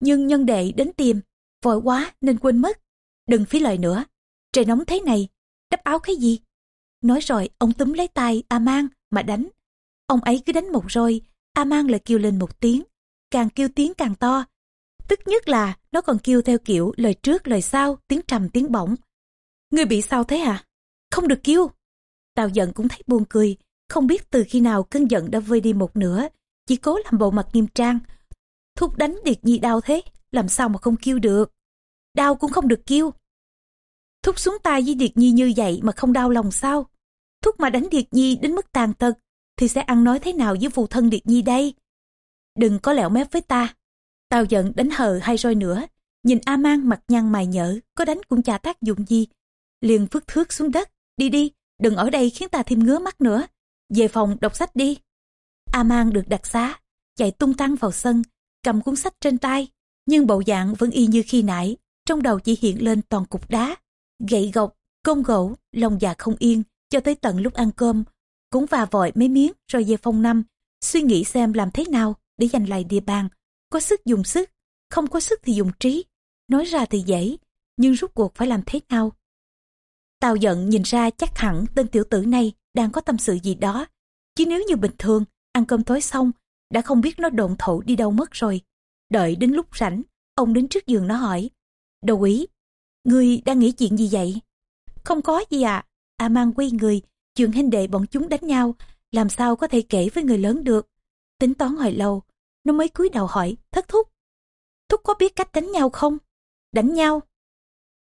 Nhưng nhân đệ đến tìm, vội quá nên quên mất. Đừng phí lời nữa, trời nóng thế này, đắp áo cái gì? Nói rồi, ông túm lấy tay A Mang mà đánh. Ông ấy cứ đánh một rồi, A Mang lại kêu lên một tiếng, càng kêu tiếng càng to. Tức nhất là nó còn kêu theo kiểu lời trước lời sau, tiếng trầm tiếng bổng. Người bị sao thế à? Không được kêu. Tào giận cũng thấy buồn cười, không biết từ khi nào cơn giận đã vơi đi một nửa, chỉ cố làm bộ mặt nghiêm trang. Thúc đánh Điệt Nhi đau thế, làm sao mà không kêu được. Đau cũng không được kêu. Thúc xuống tay với Điệt Nhi như vậy mà không đau lòng sao? Thúc mà đánh Điệt Nhi đến mức tàn tật, thì sẽ ăn nói thế nào với phụ thân Điệt Nhi đây? Đừng có lẹo mép với ta. Tao giận đánh hờ hay roi nữa. Nhìn A Mang mặt nhăn mày nhở, có đánh cũng chả tác dụng gì. Liền phước thước xuống đất. Đi đi, đừng ở đây khiến ta thêm ngứa mắt nữa. Về phòng đọc sách đi. A Mang được đặc xá, chạy tung tăng vào sân, cầm cuốn sách trên tay. Nhưng bộ dạng vẫn y như khi nãy, trong đầu chỉ hiện lên toàn cục đá, gậy gộc, công gỗ, lòng dạ không yên, cho tới tận lúc ăn cơm, cũng và vội mấy miếng rồi về phòng năm, suy nghĩ xem làm thế nào để giành lại địa bàn. Có sức dùng sức, không có sức thì dùng trí. Nói ra thì dễ, nhưng rút cuộc phải làm thế nào? Tào giận nhìn ra chắc hẳn tên tiểu tử này đang có tâm sự gì đó. Chứ nếu như bình thường, ăn cơm tối xong, đã không biết nó độn thổ đi đâu mất rồi. Đợi đến lúc rảnh, ông đến trước giường nó hỏi. Đầu ý, người đang nghĩ chuyện gì vậy? Không có gì ạ. À. A mang quay người, chuyện hình đệ bọn chúng đánh nhau, làm sao có thể kể với người lớn được. Tính toán hồi lâu, nó mới cúi đầu hỏi, thất thúc. Thúc có biết cách đánh nhau không? Đánh nhau?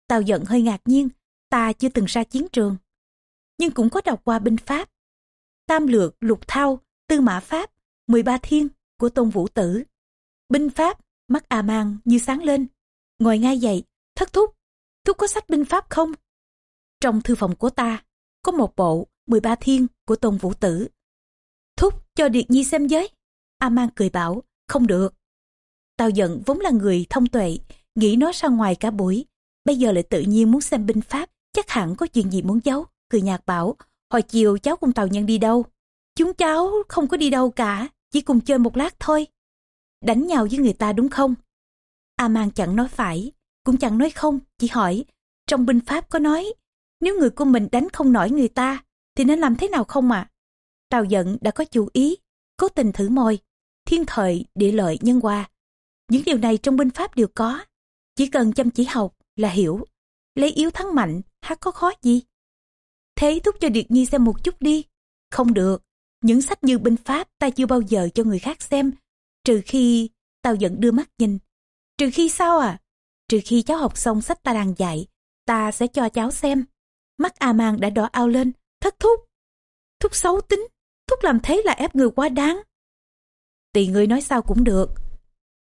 Tao giận hơi ngạc nhiên, ta chưa từng ra chiến trường. Nhưng cũng có đọc qua binh pháp. Tam lược, lục thao, tư mã pháp, 13 thiên của Tôn Vũ Tử. Binh pháp, mắt A Mang như sáng lên. Ngồi ngay dậy, thất thúc, thúc có sách binh pháp không? Trong thư phòng của ta, có một bộ 13 thiên của Tôn Vũ Tử. Thúc cho Điệt Nhi xem giới. A Mang cười bảo, không được. Tào giận vốn là người thông tuệ, nghĩ nó ra ngoài cả buổi. Bây giờ lại tự nhiên muốn xem binh pháp, chắc hẳn có chuyện gì muốn giấu. Cười nhạt bảo, hồi chiều cháu cùng Tào Nhân đi đâu? Chúng cháu không có đi đâu cả, chỉ cùng chơi một lát thôi. Đánh nhau với người ta đúng không? A Mang chẳng nói phải, cũng chẳng nói không, chỉ hỏi, trong binh pháp có nói, nếu người của mình đánh không nổi người ta, thì nên làm thế nào không ạ? À? Tào giận đã có chủ ý, cố tình thử môi, thiên thời, địa lợi, nhân hòa. Những điều này trong binh pháp đều có, chỉ cần chăm chỉ học là hiểu. Lấy yếu thắng mạnh, hát có khó gì? Thế thúc cho Điệt Nhi xem một chút đi. Không được, những sách như binh pháp ta chưa bao giờ cho người khác xem, trừ khi tao giận đưa mắt nhìn. Trừ khi sao à? Trừ khi cháu học xong sách ta đang dạy, ta sẽ cho cháu xem. Mắt A Mang đã đỏ ao lên, thất thúc. Thúc xấu tính, thúc làm thế là ép người quá đáng. Tùy ngươi nói sao cũng được.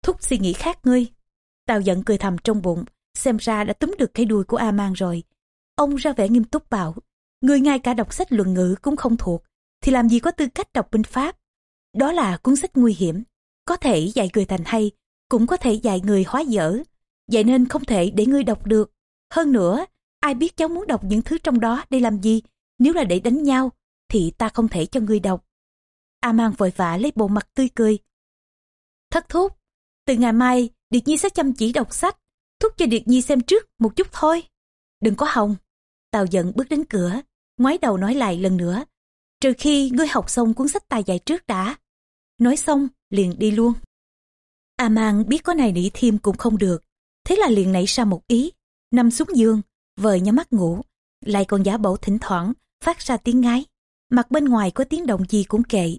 Thúc suy nghĩ khác ngươi. tào giận cười thầm trong bụng, xem ra đã túm được cái đuôi của A Mang rồi. Ông ra vẻ nghiêm túc bảo, người ngay cả đọc sách luận ngữ cũng không thuộc, thì làm gì có tư cách đọc binh pháp. Đó là cuốn sách nguy hiểm, có thể dạy người thành hay, cũng có thể dạy người hóa dở. Vậy nên không thể để ngươi đọc được. Hơn nữa, ai biết cháu muốn đọc những thứ trong đó để làm gì? Nếu là để đánh nhau, thì ta không thể cho ngươi đọc. A mang vội vã lấy bộ mặt tươi cười. Thất thúc, từ ngày mai, Điệt Nhi sẽ chăm chỉ đọc sách, thúc cho Điệt Nhi xem trước một chút thôi. Đừng có hòng. Tào giận bước đến cửa, ngoái đầu nói lại lần nữa. Trừ khi ngươi học xong cuốn sách tài dạy trước đã. Nói xong, liền đi luôn. A mang biết có này nỉ thêm cũng không được. Thế là liền nảy ra một ý. Nằm xuống giường, vời nhắm mắt ngủ. Lại còn giả bộ thỉnh thoảng, phát ra tiếng ngái. Mặt bên ngoài có tiếng động gì cũng kệ.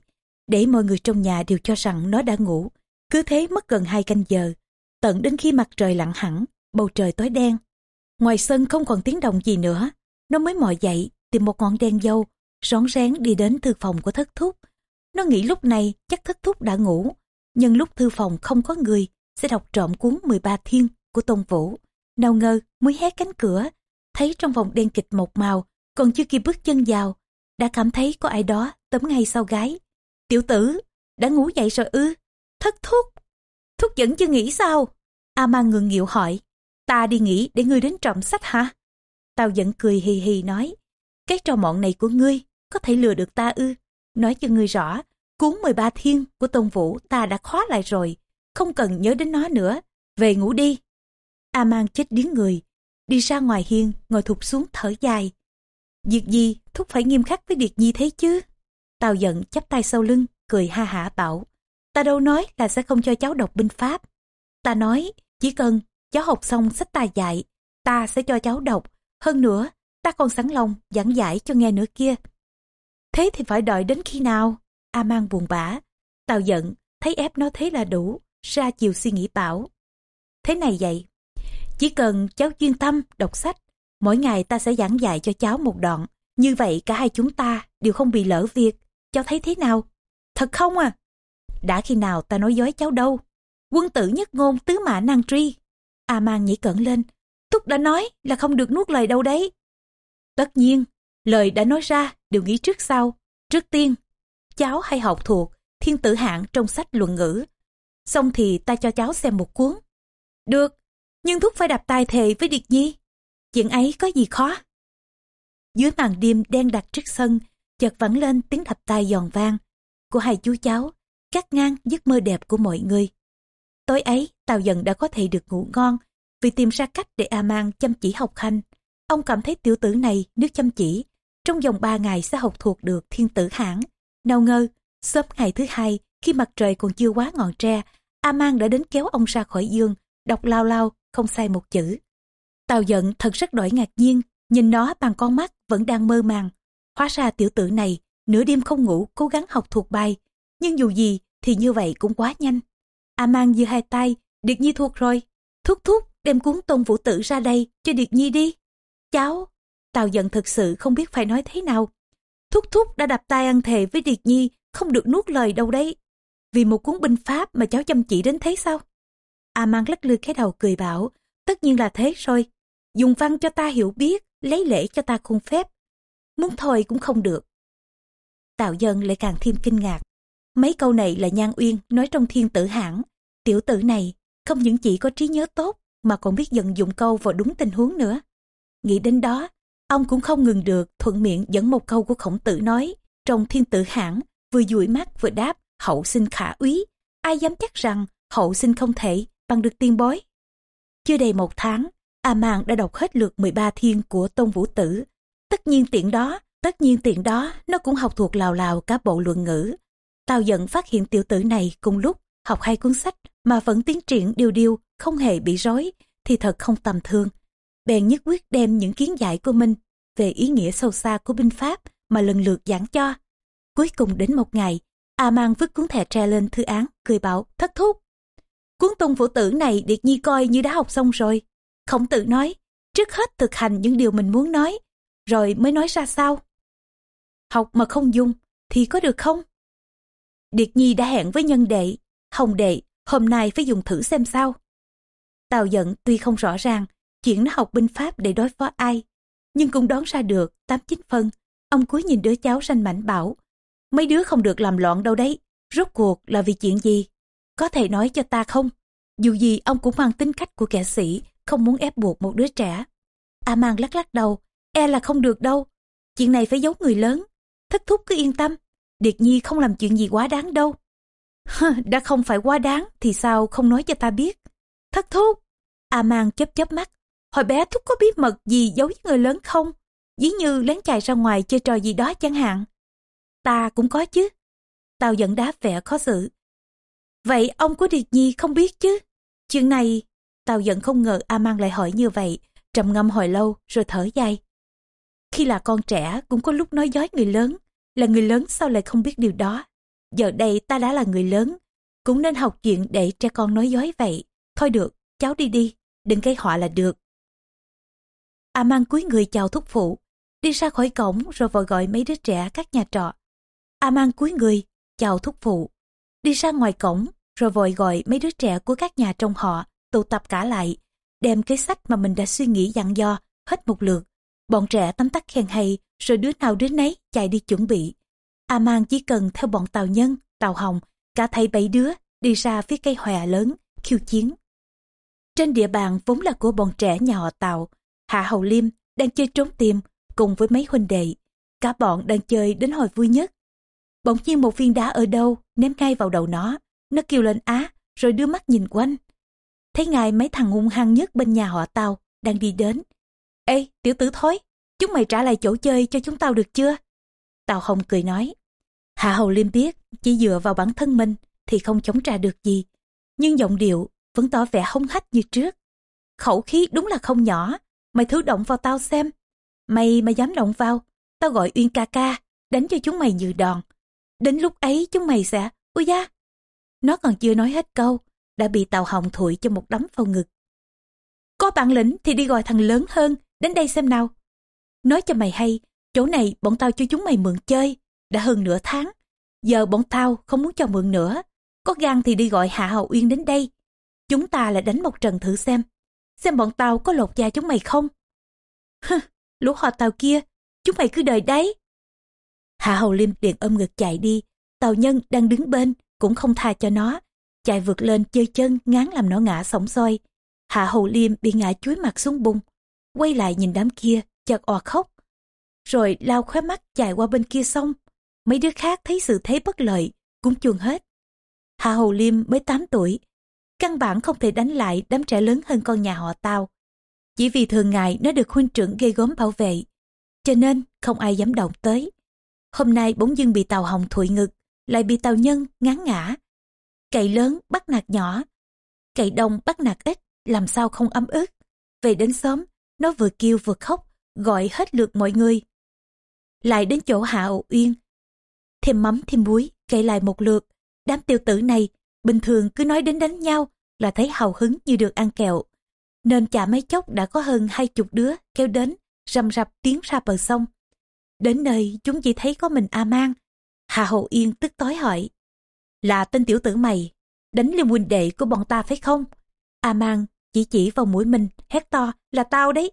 Để mọi người trong nhà đều cho rằng nó đã ngủ. Cứ thế mất gần hai canh giờ. Tận đến khi mặt trời lặn hẳn, bầu trời tối đen. Ngoài sân không còn tiếng động gì nữa. Nó mới mò dậy, tìm một ngọn đèn dâu, rón rén đi đến thư phòng của thất thúc. Nó nghĩ lúc này chắc thất thúc đã ngủ, nhưng lúc thư phòng không có người, sẽ đọc trộm cuốn 13 thiên của Tôn Vũ. Nào ngờ mới hé cánh cửa, thấy trong vòng đen kịch một màu, còn chưa kịp bước chân vào, đã cảm thấy có ai đó tấm ngay sau gái. Tiểu tử, đã ngủ dậy rồi ư? Thất thúc, thúc vẫn chưa nghĩ sao? A mang ngừng nghịu hỏi, ta đi nghỉ để ngươi đến trộm sách hả? Tao vẫn cười hì hì nói, cái trò mọn này của ngươi có thể lừa được ta ư? Nói cho ngươi rõ, cuốn 13 thiên của Tôn Vũ ta đã khóa lại rồi, không cần nhớ đến nó nữa, về ngủ đi. A mang chết điếng người, đi ra ngoài hiên, ngồi thụt xuống thở dài. Việc gì thúc phải nghiêm khắc với Điệt Nhi thế chứ? Tào giận chắp tay sau lưng, cười ha hả bảo. Ta đâu nói là sẽ không cho cháu đọc binh pháp. Ta nói, chỉ cần cháu học xong sách ta dạy, ta sẽ cho cháu đọc. Hơn nữa, ta còn sẵn lòng giảng giải cho nghe nữa kia. Thế thì phải đợi đến khi nào? A mang buồn bã. Tào giận, thấy ép nó thế là đủ, ra chiều suy nghĩ bảo. Thế này vậy, chỉ cần cháu chuyên tâm đọc sách, mỗi ngày ta sẽ giảng dạy cho cháu một đoạn. Như vậy cả hai chúng ta đều không bị lỡ việc. Cháu thấy thế nào? Thật không à? Đã khi nào ta nói dối cháu đâu? Quân tử nhất ngôn tứ mã năng tri. A mang nhảy cẩn lên. Túc đã nói là không được nuốt lời đâu đấy. Tất nhiên, lời đã nói ra đều nghĩ trước sau. Trước tiên, cháu hay học thuộc thiên tử hạng trong sách luận ngữ. Xong thì ta cho cháu xem một cuốn. Được, nhưng thúc phải đạp tài thề với Điệt Nhi. Chuyện ấy có gì khó? Dưới màn đêm đen đặc trước sân, chợt vẳng lên tiếng thập tay giòn vang của hai chú cháu, cắt ngang giấc mơ đẹp của mọi người. Tối ấy, Tào Dần đã có thể được ngủ ngon vì tìm ra cách để A Mang chăm chỉ học hành. Ông cảm thấy tiểu tử này nếu chăm chỉ, trong vòng 3 ngày sẽ học thuộc được thiên tử hãng. Nào ngờ, sớm ngày thứ hai, khi mặt trời còn chưa quá ngọn tre, A Mang đã đến kéo ông ra khỏi giường, đọc lao lao, không sai một chữ. Tào giận thật rất đổi ngạc nhiên, nhìn nó bằng con mắt vẫn đang mơ màng. Hóa ra tiểu tử này, nửa đêm không ngủ, cố gắng học thuộc bài. Nhưng dù gì, thì như vậy cũng quá nhanh. A Mang giơ hai tay, Điệt Nhi thuộc rồi. Thúc thúc, đem cuốn tôn vũ tử ra đây, cho Điệt Nhi đi. Cháu, Tào giận thật sự không biết phải nói thế nào. Thúc thúc đã đập tay ăn thề với Điệt Nhi, không được nuốt lời đâu đấy. Vì một cuốn binh pháp mà cháu chăm chỉ đến thế sao? A mang lắc lư cái đầu cười bảo, tất nhiên là thế rồi. Dùng văn cho ta hiểu biết, lấy lễ cho ta khuôn phép. Muốn thôi cũng không được. Tạo dân lại càng thêm kinh ngạc. Mấy câu này là Nhan Uyên nói trong thiên tử hãng. Tiểu tử này không những chỉ có trí nhớ tốt mà còn biết dần dụng câu vào đúng tình huống nữa. Nghĩ đến đó, ông cũng không ngừng được thuận miệng dẫn một câu của khổng tử nói trong thiên tử hãng vừa dụi mắt vừa đáp hậu sinh khả úy ai dám chắc rằng hậu sinh không thể bằng được tiên bối chưa đầy một tháng a mang đã đọc hết lượt 13 thiên của tôn vũ tử tất nhiên tiện đó tất nhiên tiện đó nó cũng học thuộc lào lào cả bộ luận ngữ tao giận phát hiện tiểu tử này cùng lúc học hai cuốn sách mà vẫn tiến triển điều điều không hề bị rối thì thật không tầm thường bèn nhất quyết đem những kiến giải của mình về ý nghĩa sâu xa của binh pháp mà lần lượt giảng cho. Cuối cùng đến một ngày, A Mang vứt cuốn thẻ tre lên thư án, cười bảo, thất thúc. Cuốn tung vũ tử này Điệt Nhi coi như đã học xong rồi. Khổng tử nói, trước hết thực hành những điều mình muốn nói, rồi mới nói ra sao. Học mà không dung, thì có được không? Điệt Nhi đã hẹn với nhân đệ, hồng đệ, hôm nay phải dùng thử xem sao. Tào giận tuy không rõ ràng, chuyện nó học binh pháp để đối phó ai, nhưng cũng đoán ra được tám chín phân. Ông cúi nhìn đứa cháu ranh mảnh bảo, mấy đứa không được làm loạn đâu đấy, rốt cuộc là vì chuyện gì? Có thể nói cho ta không? Dù gì ông cũng mang tính cách của kẻ sĩ, không muốn ép buộc một đứa trẻ. A mang lắc lắc đầu, e là không được đâu. Chuyện này phải giấu người lớn. Thất thúc cứ yên tâm, Điệt Nhi không làm chuyện gì quá đáng đâu. Đã không phải quá đáng thì sao không nói cho ta biết. Thất thúc. A mang chớp chớp mắt, Hồi bé Thúc có bí mật gì giấu với người lớn không? Dĩ như lén chạy ra ngoài chơi trò gì đó chẳng hạn. Ta cũng có chứ. Tao giận đáp vẻ khó xử. Vậy ông của Điệt Nhi không biết chứ? Chuyện này, tao giận không ngờ A Mang lại hỏi như vậy, trầm ngâm hồi lâu rồi thở dài. Khi là con trẻ cũng có lúc nói dối người lớn, là người lớn sao lại không biết điều đó. Giờ đây ta đã là người lớn, cũng nên học chuyện để trẻ con nói dối vậy. Thôi được, cháu đi đi, đừng gây họa là được. A mang cúi người chào thúc phụ, đi ra khỏi cổng rồi vội gọi mấy đứa trẻ các nhà trọ. A mang cúi người, chào thúc phụ, đi ra ngoài cổng rồi vội gọi mấy đứa trẻ của các nhà trong họ tụ tập cả lại, đem cái sách mà mình đã suy nghĩ dặn dò hết một lượt. Bọn trẻ tắm tắt khen hay rồi đứa nào đứa nấy chạy đi chuẩn bị. A mang chỉ cần theo bọn tàu nhân, tàu hồng, cả thầy bảy đứa đi ra phía cây hòe lớn, khiêu chiến. Trên địa bàn vốn là của bọn trẻ nhà họ tàu, Hạ Hầu Liêm đang chơi trốn tìm cùng với mấy huynh đệ. Cả bọn đang chơi đến hồi vui nhất. Bỗng nhiên một viên đá ở đâu ném ngay vào đầu nó. Nó kêu lên á rồi đưa mắt nhìn quanh. Thấy ngài mấy thằng hung hăng nhất bên nhà họ tàu đang đi đến. Ê tiểu tử thối, chúng mày trả lại chỗ chơi cho chúng tao được chưa? Tào Hồng cười nói. Hạ Hầu Liêm biết chỉ dựa vào bản thân mình thì không chống trả được gì. Nhưng giọng điệu vẫn tỏ vẻ hung hách như trước. Khẩu khí đúng là không nhỏ. Mày thử động vào tao xem. Mày mà dám động vào, tao gọi Uyên ca ca, đánh cho chúng mày như đòn. Đến lúc ấy chúng mày sẽ, ui da. Nó còn chưa nói hết câu, đã bị Tàu Hồng thụi cho một đấm vào ngực. Có bản lĩnh thì đi gọi thằng lớn hơn, đến đây xem nào. Nói cho mày hay, chỗ này bọn tao cho chúng mày mượn chơi, đã hơn nửa tháng. Giờ bọn tao không muốn cho mượn nữa. Có gan thì đi gọi Hạ Hậu Uyên đến đây. Chúng ta lại đánh một trận thử xem xem bọn tao có lột da chúng mày không. Hừ, lũ họ tàu kia, chúng mày cứ đợi đấy. Hạ Hầu Liêm liền ôm ngực chạy đi, tàu nhân đang đứng bên, cũng không tha cho nó. Chạy vượt lên chơi chân ngán làm nó ngã sóng soi. Hạ Hầu Liêm bị ngã chuối mặt xuống bung. Quay lại nhìn đám kia, chợt òa khóc. Rồi lao khóe mắt chạy qua bên kia sông. Mấy đứa khác thấy sự thế bất lợi, cũng chuồn hết. Hạ Hầu Liêm mới 8 tuổi, căn bản không thể đánh lại đám trẻ lớn hơn con nhà họ tao. Chỉ vì thường ngày nó được huynh trưởng gây gớm bảo vệ, cho nên không ai dám động tới. Hôm nay bỗng dưng bị tàu hồng thụi ngực, lại bị tàu nhân ngán ngã. Cậy lớn bắt nạt nhỏ, cậy đông bắt nạt ít, làm sao không ấm ức. Về đến sớm, nó vừa kêu vừa khóc, gọi hết lượt mọi người. Lại đến chỗ Hạ Ổ Uyên. Thêm mắm thêm muối, kể lại một lượt. Đám tiêu tử này Bình thường cứ nói đến đánh nhau là thấy hào hứng như được ăn kẹo. Nên chả mấy chốc đã có hơn hai chục đứa kéo đến, rầm rập tiến ra bờ sông. Đến nơi chúng chỉ thấy có mình A Mang. Hà Hậu Yên tức tối hỏi. Là tên tiểu tử mày, đánh liên huynh đệ của bọn ta phải không? A Mang chỉ chỉ vào mũi mình, hét to là tao đấy.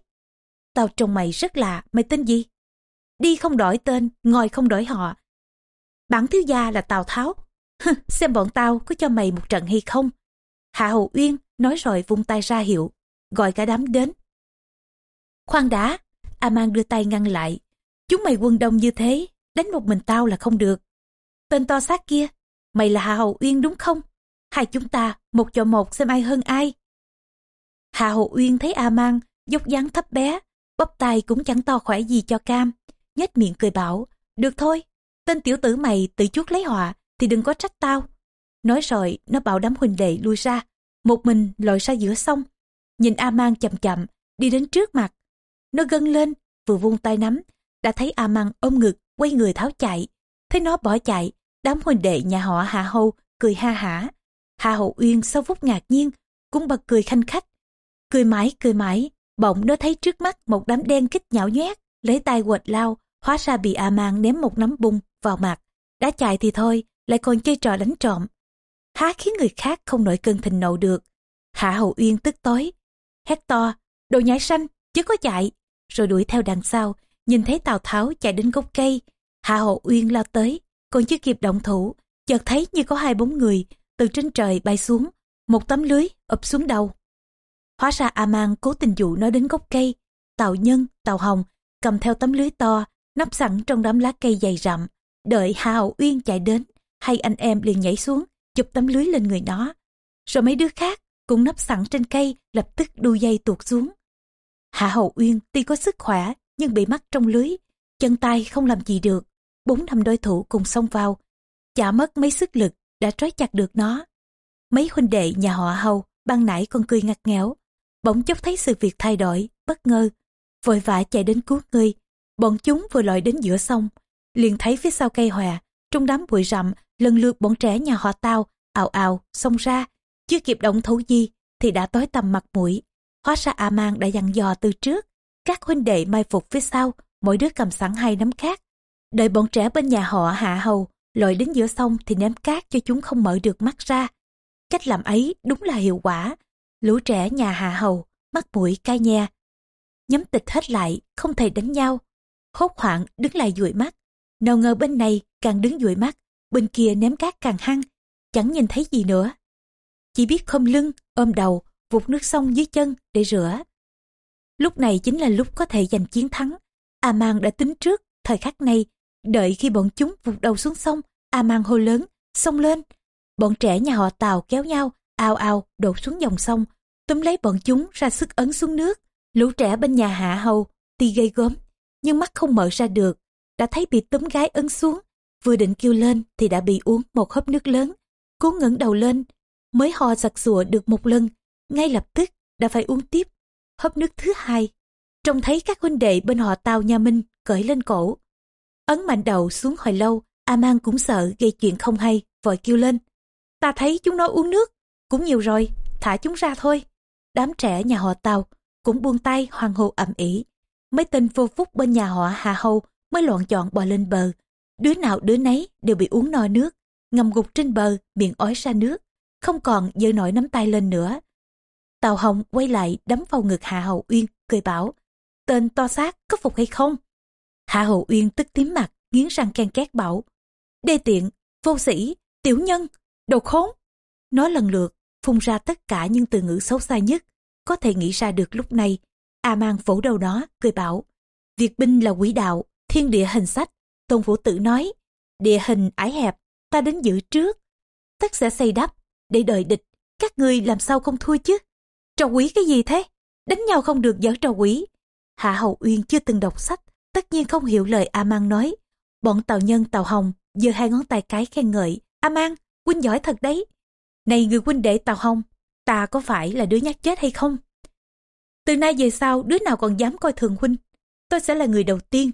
Tao trông mày rất lạ, mày tên gì? Đi không đổi tên, ngồi không đổi họ. Bản thiếu gia là Tào Tháo, <laughs> xem bọn tao có cho mày một trận hay không. Hạ Hầu Uyên nói rồi vung tay ra hiệu, gọi cả đám đến. Khoan đã, A Mang đưa tay ngăn lại. Chúng mày quân đông như thế, đánh một mình tao là không được. Tên to xác kia, mày là Hạ Hậu Uyên đúng không? Hai chúng ta, một chọn một xem ai hơn ai. Hạ Hậu Uyên thấy A Mang, dốc dáng thấp bé, bắp tay cũng chẳng to khỏe gì cho cam. nhếch miệng cười bảo, được thôi, tên tiểu tử mày tự chuốt lấy họa, thì đừng có trách tao. Nói rồi, nó bảo đám huynh đệ lui ra, một mình lội ra giữa sông. Nhìn A Mang chậm chậm, đi đến trước mặt. Nó gân lên, vừa vung tay nắm, đã thấy A Mang ôm ngực, quay người tháo chạy. Thấy nó bỏ chạy, đám huynh đệ nhà họ Hạ Hầu cười ha hả. Hạ Hậu Uyên sau phút ngạc nhiên, cũng bật cười khanh khách. Cười mãi, cười mãi, bỗng nó thấy trước mắt một đám đen kích nhão nhét, lấy tay quệt lao, hóa ra bị A Mang ném một nắm bung vào mặt. Đã chạy thì thôi, lại còn chơi trò đánh trộm. Há khiến người khác không nổi cơn thịnh nộ được. Hạ Hậu Uyên tức tối, hét to, đồ nhảy xanh, chứ có chạy. Rồi đuổi theo đằng sau, nhìn thấy Tào Tháo chạy đến gốc cây. Hạ Hậu Uyên lao tới, còn chưa kịp động thủ, chợt thấy như có hai bóng người từ trên trời bay xuống, một tấm lưới ập xuống đầu. Hóa ra A Mang cố tình dụ nó đến gốc cây, Tào Nhân, Tào Hồng cầm theo tấm lưới to, nắp sẵn trong đám lá cây dày rậm, đợi Hà Hậu Uyên chạy đến, hai anh em liền nhảy xuống, chụp tấm lưới lên người nó. Rồi mấy đứa khác cũng nấp sẵn trên cây, lập tức đu dây tuột xuống. Hạ Hậu Uyên tuy có sức khỏe, nhưng bị mắc trong lưới, chân tay không làm gì được. Bốn năm đối thủ cùng xông vào, chả mất mấy sức lực đã trói chặt được nó. Mấy huynh đệ nhà họ Hầu ban nãy còn cười ngặt nghẽo, bỗng chốc thấy sự việc thay đổi, bất ngờ, vội vã chạy đến cứu người. Bọn chúng vừa lội đến giữa sông, liền thấy phía sau cây hòa, trong đám bụi rậm, lần lượt bọn trẻ nhà họ Tao ào ào xông ra, chưa kịp động thủ gì thì đã tối tầm mặt mũi. Hóa ra A Mang đã dặn dò từ trước, các huynh đệ mai phục phía sau, mỗi đứa cầm sẵn hai nắm cát. Đợi bọn trẻ bên nhà họ hạ hầu, lội đến giữa sông thì ném cát cho chúng không mở được mắt ra. Cách làm ấy đúng là hiệu quả. Lũ trẻ nhà hạ hầu, mắt mũi cay nhe. nhóm tịch hết lại, không thể đánh nhau. Hốt hoảng đứng lại dụi mắt. Nào ngờ bên này càng đứng dụi mắt, bên kia ném cát càng hăng, chẳng nhìn thấy gì nữa. Chỉ biết khom lưng, ôm đầu, vụt nước sông dưới chân để rửa. Lúc này chính là lúc có thể giành chiến thắng. A Mang đã tính trước, thời khắc này, đợi khi bọn chúng vụt đầu xuống sông, A Mang hô lớn, xông lên. Bọn trẻ nhà họ Tàu kéo nhau, ao ao đổ xuống dòng sông, túm lấy bọn chúng ra sức ấn xuống nước. Lũ trẻ bên nhà hạ hầu, tuy gây gớm, nhưng mắt không mở ra được, đã thấy bị túm gái ấn xuống. Vừa định kêu lên thì đã bị uống một hớp nước lớn. Cố ngẩng đầu lên, mới ho sặc sụa được một lần, ngay lập tức đã phải uống tiếp hớp nước thứ hai trông thấy các huynh đệ bên họ tàu nhà minh cởi lên cổ ấn mạnh đầu xuống hồi lâu a mang cũng sợ gây chuyện không hay vội kêu lên ta thấy chúng nó uống nước cũng nhiều rồi thả chúng ra thôi đám trẻ nhà họ tàu cũng buông tay hoàng hồ ầm ĩ mấy tên vô phúc bên nhà họ hà hầu mới loạn chọn bò lên bờ đứa nào đứa nấy đều bị uống no nước ngầm gục trên bờ miệng ói ra nước không còn giơ nổi nắm tay lên nữa Tào Hồng quay lại đấm vào ngực Hạ hầu Uyên, cười bảo, tên to xác có phục hay không? Hạ hầu Uyên tức tím mặt, nghiến răng ken két bảo, đê tiện, vô sĩ, tiểu nhân, đồ khốn. Nói lần lượt, phun ra tất cả những từ ngữ xấu xa nhất, có thể nghĩ ra được lúc này. A mang phủ đầu đó, cười bảo, việc binh là quỷ đạo, thiên địa hình sách. Tôn Vũ Tử nói, địa hình ải hẹp, ta đến giữ trước. Tất sẽ xây đắp, để đợi địch, các ngươi làm sao không thua chứ? Trò quỷ cái gì thế? Đánh nhau không được dở trò quỷ. Hạ Hậu Uyên chưa từng đọc sách, tất nhiên không hiểu lời A Mang nói. Bọn tàu nhân tàu hồng giơ hai ngón tay cái khen ngợi. A Mang, huynh giỏi thật đấy. Này người huynh đệ tào hồng, ta có phải là đứa nhát chết hay không? Từ nay về sau, đứa nào còn dám coi thường huynh, tôi sẽ là người đầu tiên.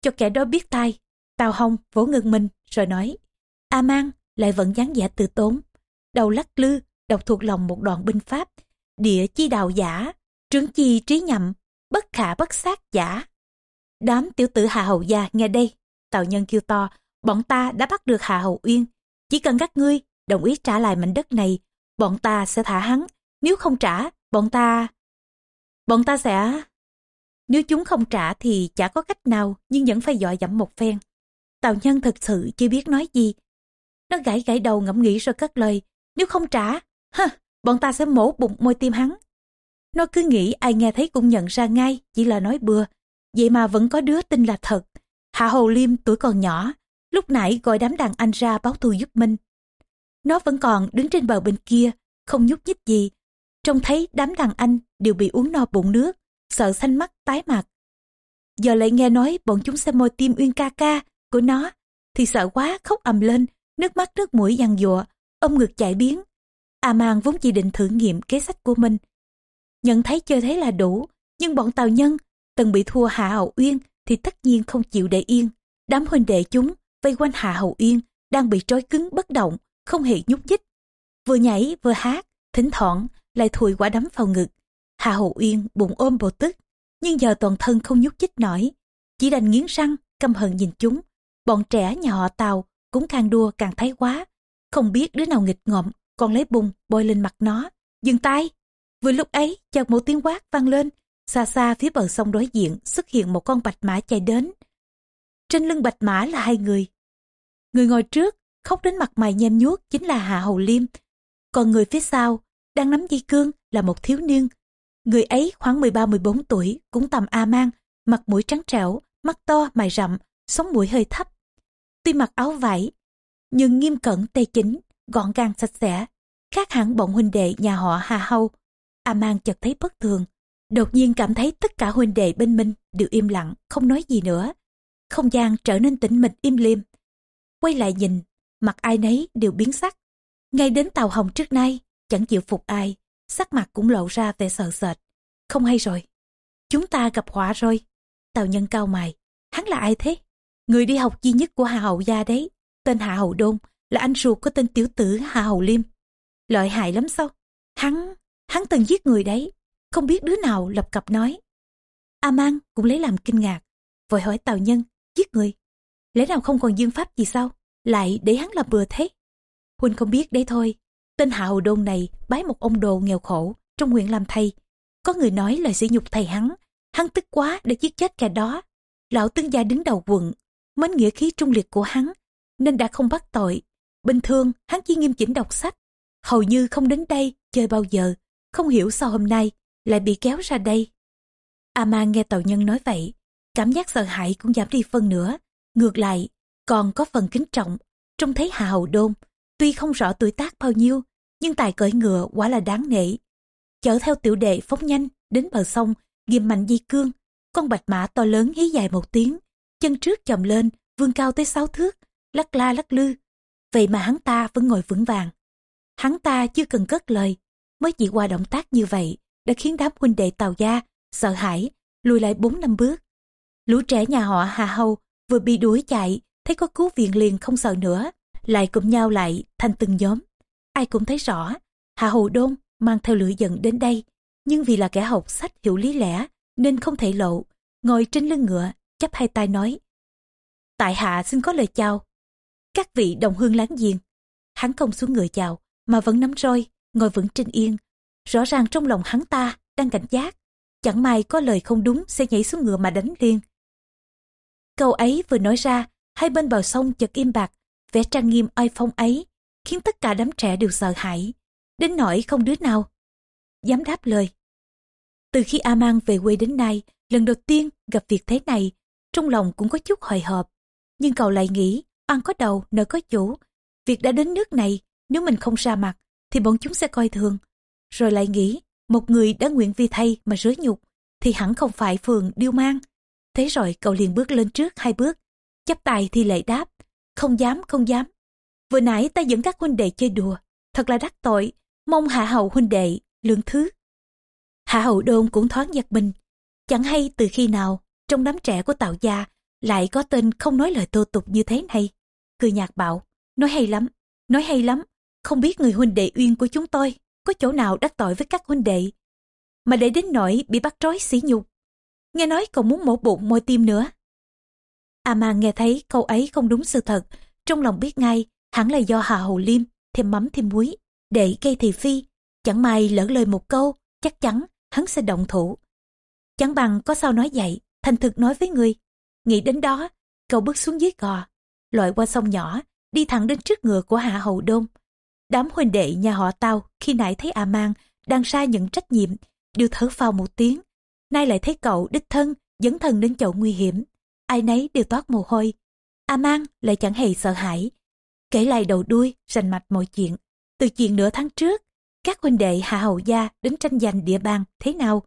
Cho kẻ đó biết tai, tào hồng vỗ ngực mình rồi nói. A Mang lại vẫn dáng vẻ từ tốn, đầu lắc lư, đọc thuộc lòng một đoạn binh pháp địa chi đào giả, trướng chi trí nhậm, bất khả bất sát giả. Đám tiểu tử hà Hậu Gia nghe đây, tào nhân kêu to, bọn ta đã bắt được hà Hậu Uyên. Chỉ cần các ngươi đồng ý trả lại mảnh đất này, bọn ta sẽ thả hắn. Nếu không trả, bọn ta... Bọn ta sẽ... Nếu chúng không trả thì chả có cách nào, nhưng vẫn phải dọa dẫm một phen. Tào nhân thật sự chưa biết nói gì. Nó gãi gãi đầu ngẫm nghĩ rồi cất lời. Nếu không trả, ha, bọn ta sẽ mổ bụng môi tim hắn. Nó cứ nghĩ ai nghe thấy cũng nhận ra ngay, chỉ là nói bừa. Vậy mà vẫn có đứa tin là thật. Hạ Hầu Liêm tuổi còn nhỏ, lúc nãy gọi đám đàn anh ra báo thù giúp Minh. Nó vẫn còn đứng trên bờ bên kia, không nhúc nhích gì. Trông thấy đám đàn anh đều bị uống no bụng nước, sợ xanh mắt tái mặt. Giờ lại nghe nói bọn chúng xem môi tim Uyên ca ca của nó, thì sợ quá khóc ầm lên, nước mắt nước mũi giằng giụa, ôm ngực chạy biến. A Mang vốn chỉ định thử nghiệm kế sách của mình. Nhận thấy chơi thế là đủ, nhưng bọn tàu nhân từng bị thua Hạ Hậu Uyên thì tất nhiên không chịu để yên. Đám huynh đệ chúng vây quanh Hạ Hậu Uyên đang bị trói cứng bất động, không hề nhúc nhích. Vừa nhảy vừa hát, thỉnh thoảng lại thùi quả đấm vào ngực. hà Hậu Uyên bụng ôm bồ tức, nhưng giờ toàn thân không nhúc nhích nổi. Chỉ đành nghiến răng, căm hận nhìn chúng. Bọn trẻ nhà họ Tàu cũng càng đua càng thấy quá. Không biết đứa nào nghịch ngợm, còn lấy bùn bôi lên mặt nó. Dừng tay! Vừa lúc ấy, chợt một tiếng quát vang lên. Xa xa phía bờ sông đối diện xuất hiện một con bạch mã chạy đến. Trên lưng bạch mã là hai người. Người ngồi trước, khóc đến mặt mày nhem nhuốc chính là Hạ Hầu Liêm. Còn người phía sau, đang nắm dây cương là một thiếu niên. Người ấy khoảng 13-14 tuổi, cũng tầm A mang, mặt mũi trắng trẻo, mắt to, mày rậm, sống mũi hơi thấp. Tuy mặc áo vải, nhưng nghiêm cẩn tê chính, gọn gàng sạch sẽ. Khác hẳn bọn huynh đệ nhà họ Hà hầu A mang chợt thấy bất thường. Đột nhiên cảm thấy tất cả huynh đệ bên mình đều im lặng, không nói gì nữa. Không gian trở nên tĩnh mịch im liêm. Quay lại nhìn, mặt ai nấy đều biến sắc. Ngay đến Tàu Hồng trước nay, chẳng chịu phục ai, sắc mặt cũng lộ ra vẻ sợ sệt. Không hay rồi, chúng ta gặp họa rồi. Tàu nhân cao mày, hắn là ai thế? Người đi học duy nhất của Hạ Hậu Gia đấy, tên Hạ Hậu Đôn, là anh ruột của tên tiểu tử Hạ Hậu Liêm. Lợi hại lắm sao? Hắn, hắn từng giết người đấy, không biết đứa nào lập cập nói. A Mang cũng lấy làm kinh ngạc, vội hỏi Tào Nhân, giết người. Lẽ nào không còn dương pháp gì sao? Lại để hắn làm bừa thế? Huynh không biết đấy thôi, tên Hạ hầu Đôn này bái một ông đồ nghèo khổ trong huyện làm thầy. Có người nói là sỉ nhục thầy hắn, hắn tức quá để giết chết kẻ đó. Lão tướng gia đứng đầu quận, mến nghĩa khí trung liệt của hắn, nên đã không bắt tội. Bình thường, hắn chỉ nghiêm chỉnh đọc sách, hầu như không đến đây chơi bao giờ, không hiểu sao hôm nay lại bị kéo ra đây. A ma nghe tàu nhân nói vậy, cảm giác sợ hãi cũng giảm đi phân nữa. Ngược lại, còn có phần kính trọng, trông thấy Hạ Hầu Đôn, tuy không rõ tuổi tác bao nhiêu, nhưng tài cởi ngựa quả là đáng nể. Chở theo tiểu đệ phóng nhanh đến bờ sông, ghim mạnh di cương, con bạch mã to lớn hí dài một tiếng, chân trước chồng lên, vươn cao tới sáu thước, lắc la lắc lư. Vậy mà hắn ta vẫn ngồi vững vàng. Hắn ta chưa cần cất lời, mới chỉ qua động tác như vậy đã khiến đám huynh đệ tàu gia sợ hãi, lùi lại bốn năm bước. Lũ trẻ nhà họ Hà Hầu vừa bị đuổi chạy, thấy có cứu viện liền không sợ nữa, lại cùng nhau lại thành từng nhóm. Ai cũng thấy rõ, hạ Hầu Đôn mang theo lửa giận đến đây, nhưng vì là kẻ học sách hiểu lý lẽ nên không thể lộ, ngồi trên lưng ngựa, chắp hai tay nói. Tại hạ xin có lời chào. Các vị đồng hương láng giềng. Hắn không xuống ngựa chào, mà vẫn nắm roi, ngồi vững trên yên. Rõ ràng trong lòng hắn ta đang cảnh giác. Chẳng may có lời không đúng sẽ nhảy xuống ngựa mà đánh liên. Câu ấy vừa nói ra, hai bên bờ sông chợt im bạc, vẻ trang nghiêm oai phong ấy, khiến tất cả đám trẻ đều sợ hãi. Đến nỗi không đứa nào dám đáp lời. Từ khi A Mang về quê đến nay, lần đầu tiên gặp việc thế này, trong lòng cũng có chút hồi hộp. Nhưng cậu lại nghĩ, ăn có đầu, nợ có chủ. Việc đã đến nước này, nếu mình không ra mặt, thì bọn chúng sẽ coi thường. Rồi lại nghĩ, một người đã nguyện vì thay mà rứa nhục, thì hẳn không phải phường điêu mang. Thế rồi cậu liền bước lên trước hai bước, chấp tay thì lệ đáp, không dám không dám. Vừa nãy ta dẫn các huynh đệ chơi đùa, thật là đắc tội, mong hạ hầu huynh đệ, lượng thứ. Hạ hầu đôn cũng thoáng giật mình, chẳng hay từ khi nào trong đám trẻ của tạo gia lại có tên không nói lời tô tục như thế này. Cười nhạt bảo, nói hay lắm, nói hay lắm, không biết người huynh đệ uyên của chúng tôi có chỗ nào đắc tội với các huynh đệ. Mà để đến nỗi bị bắt trói xỉ nhục. Nghe nói còn muốn mổ bụng môi tim nữa. À Mang nghe thấy câu ấy không đúng sự thật, trong lòng biết ngay hẳn là do Hà Hầu Liêm thêm mắm thêm muối để gây thị phi. Chẳng may lỡ lời một câu, chắc chắn hắn sẽ động thủ. Chẳng bằng có sao nói vậy, thành thực nói với người. Nghĩ đến đó, cậu bước xuống dưới gò, lội qua sông nhỏ, đi thẳng đến trước ngựa của Hạ Hầu Đôn. Đám huynh đệ nhà họ tao khi nãy thấy A Mang đang sai nhận trách nhiệm, đều thở phào một tiếng. Nay lại thấy cậu đích thân, dấn thân đến chỗ nguy hiểm. Ai nấy đều toát mồ hôi. A Mang lại chẳng hề sợ hãi. Kể lại đầu đuôi, rành mạch mọi chuyện. Từ chuyện nửa tháng trước, các huynh đệ Hạ Hậu Gia đến tranh giành địa bàn thế nào,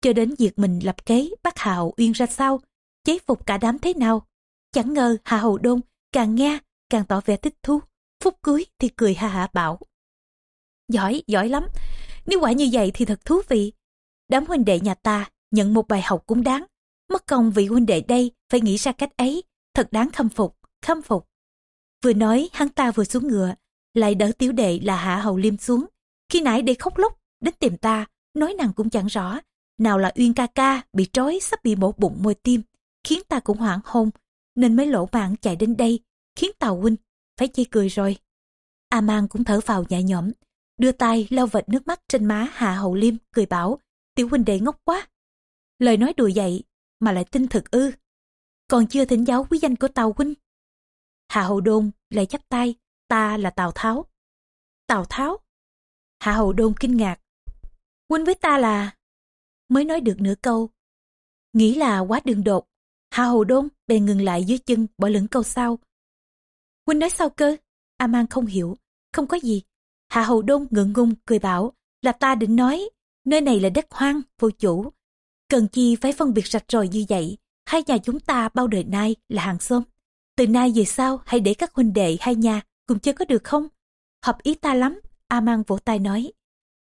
cho đến việc mình lập kế bắt Hạ Hậu Uyên ra sao, chế phục cả đám thế nào. Chẳng ngờ Hạ Hậu Đôn càng nghe càng tỏ vẻ thích thú, phút cuối thì cười ha hả bảo. Giỏi, giỏi lắm, nếu quả như vậy thì thật thú vị. Đám huynh đệ nhà ta nhận một bài học cũng đáng. Mất công vị huynh đệ đây phải nghĩ ra cách ấy, thật đáng khâm phục, khâm phục. Vừa nói hắn ta vừa xuống ngựa, lại đỡ tiểu đệ là hạ hầu liêm xuống. Khi nãy để khóc lóc, đến tìm ta, nói nàng cũng chẳng rõ. Nào là Uyên ca ca bị trói sắp bị mổ bụng môi tim, khiến ta cũng hoảng hôn, nên mới lỗ mạng chạy đến đây, khiến tàu huynh phải chê cười rồi. A Mang cũng thở vào nhẹ nhõm, đưa tay lau vệt nước mắt trên má Hạ Hậu Liêm, cười bảo, tiểu huynh đệ ngốc quá. Lời nói đùa dậy, mà lại tin thực ư. Còn chưa thỉnh giáo quý danh của Tào huynh. Hạ Hậu Đôn lại chắp tay, ta là Tào Tháo. Tào Tháo? Hạ Hậu Đôn kinh ngạc. Huynh với ta là... Mới nói được nửa câu. Nghĩ là quá đường đột. Hạ Hậu Đôn bèn ngừng lại dưới chân bỏ lửng câu sau. Huynh nói sao cơ? A Mang không hiểu. Không có gì. Hạ Hậu Đôn ngượng ngùng cười bảo là ta định nói nơi này là đất hoang, vô chủ. Cần chi phải phân biệt rạch rồi như vậy. Hai nhà chúng ta bao đời nay là hàng xóm. Từ nay về sau hãy để các huynh đệ hai nhà cùng chơi có được không? Hợp ý ta lắm, A Mang vỗ tay nói.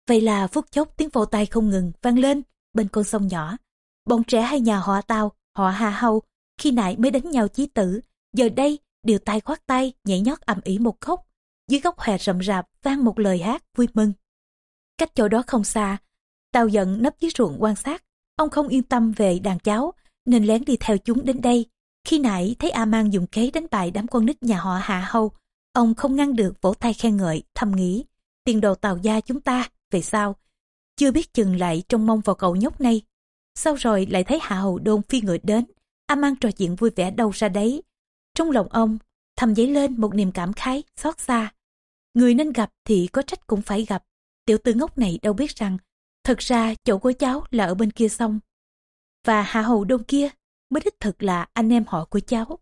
Vậy là phút chốc tiếng vỗ tay không ngừng vang lên bên con sông nhỏ. Bọn trẻ hai nhà họ tao họ Hà Hầu, khi nãy mới đánh nhau chí tử, giờ đây đều tay khoát tay nhảy nhót ầm ĩ một khúc. Dưới góc hè rậm rạp vang một lời hát vui mừng. Cách chỗ đó không xa, tao giận nấp dưới ruộng quan sát. Ông không yên tâm về đàn cháu, nên lén đi theo chúng đến đây. Khi nãy thấy A Mang dùng kế đánh bại đám con nít nhà họ Hạ Hầu, ông không ngăn được vỗ tay khen ngợi, thầm nghĩ. Tiền đồ tàu gia chúng ta, về sau, chưa biết chừng lại trông mong vào cậu nhóc này. Sau rồi lại thấy Hạ Hầu Đôn phi ngựa đến, A Mang trò chuyện vui vẻ đâu ra đấy. Trong lòng ông, thầm dấy lên một niềm cảm khái, xót xa. Người nên gặp thì có trách cũng phải gặp. Tiểu tử ngốc này đâu biết rằng, thật ra chỗ của cháu là ở bên kia sông. Và Hạ Hầu đông kia, mới đích thực là anh em họ của cháu.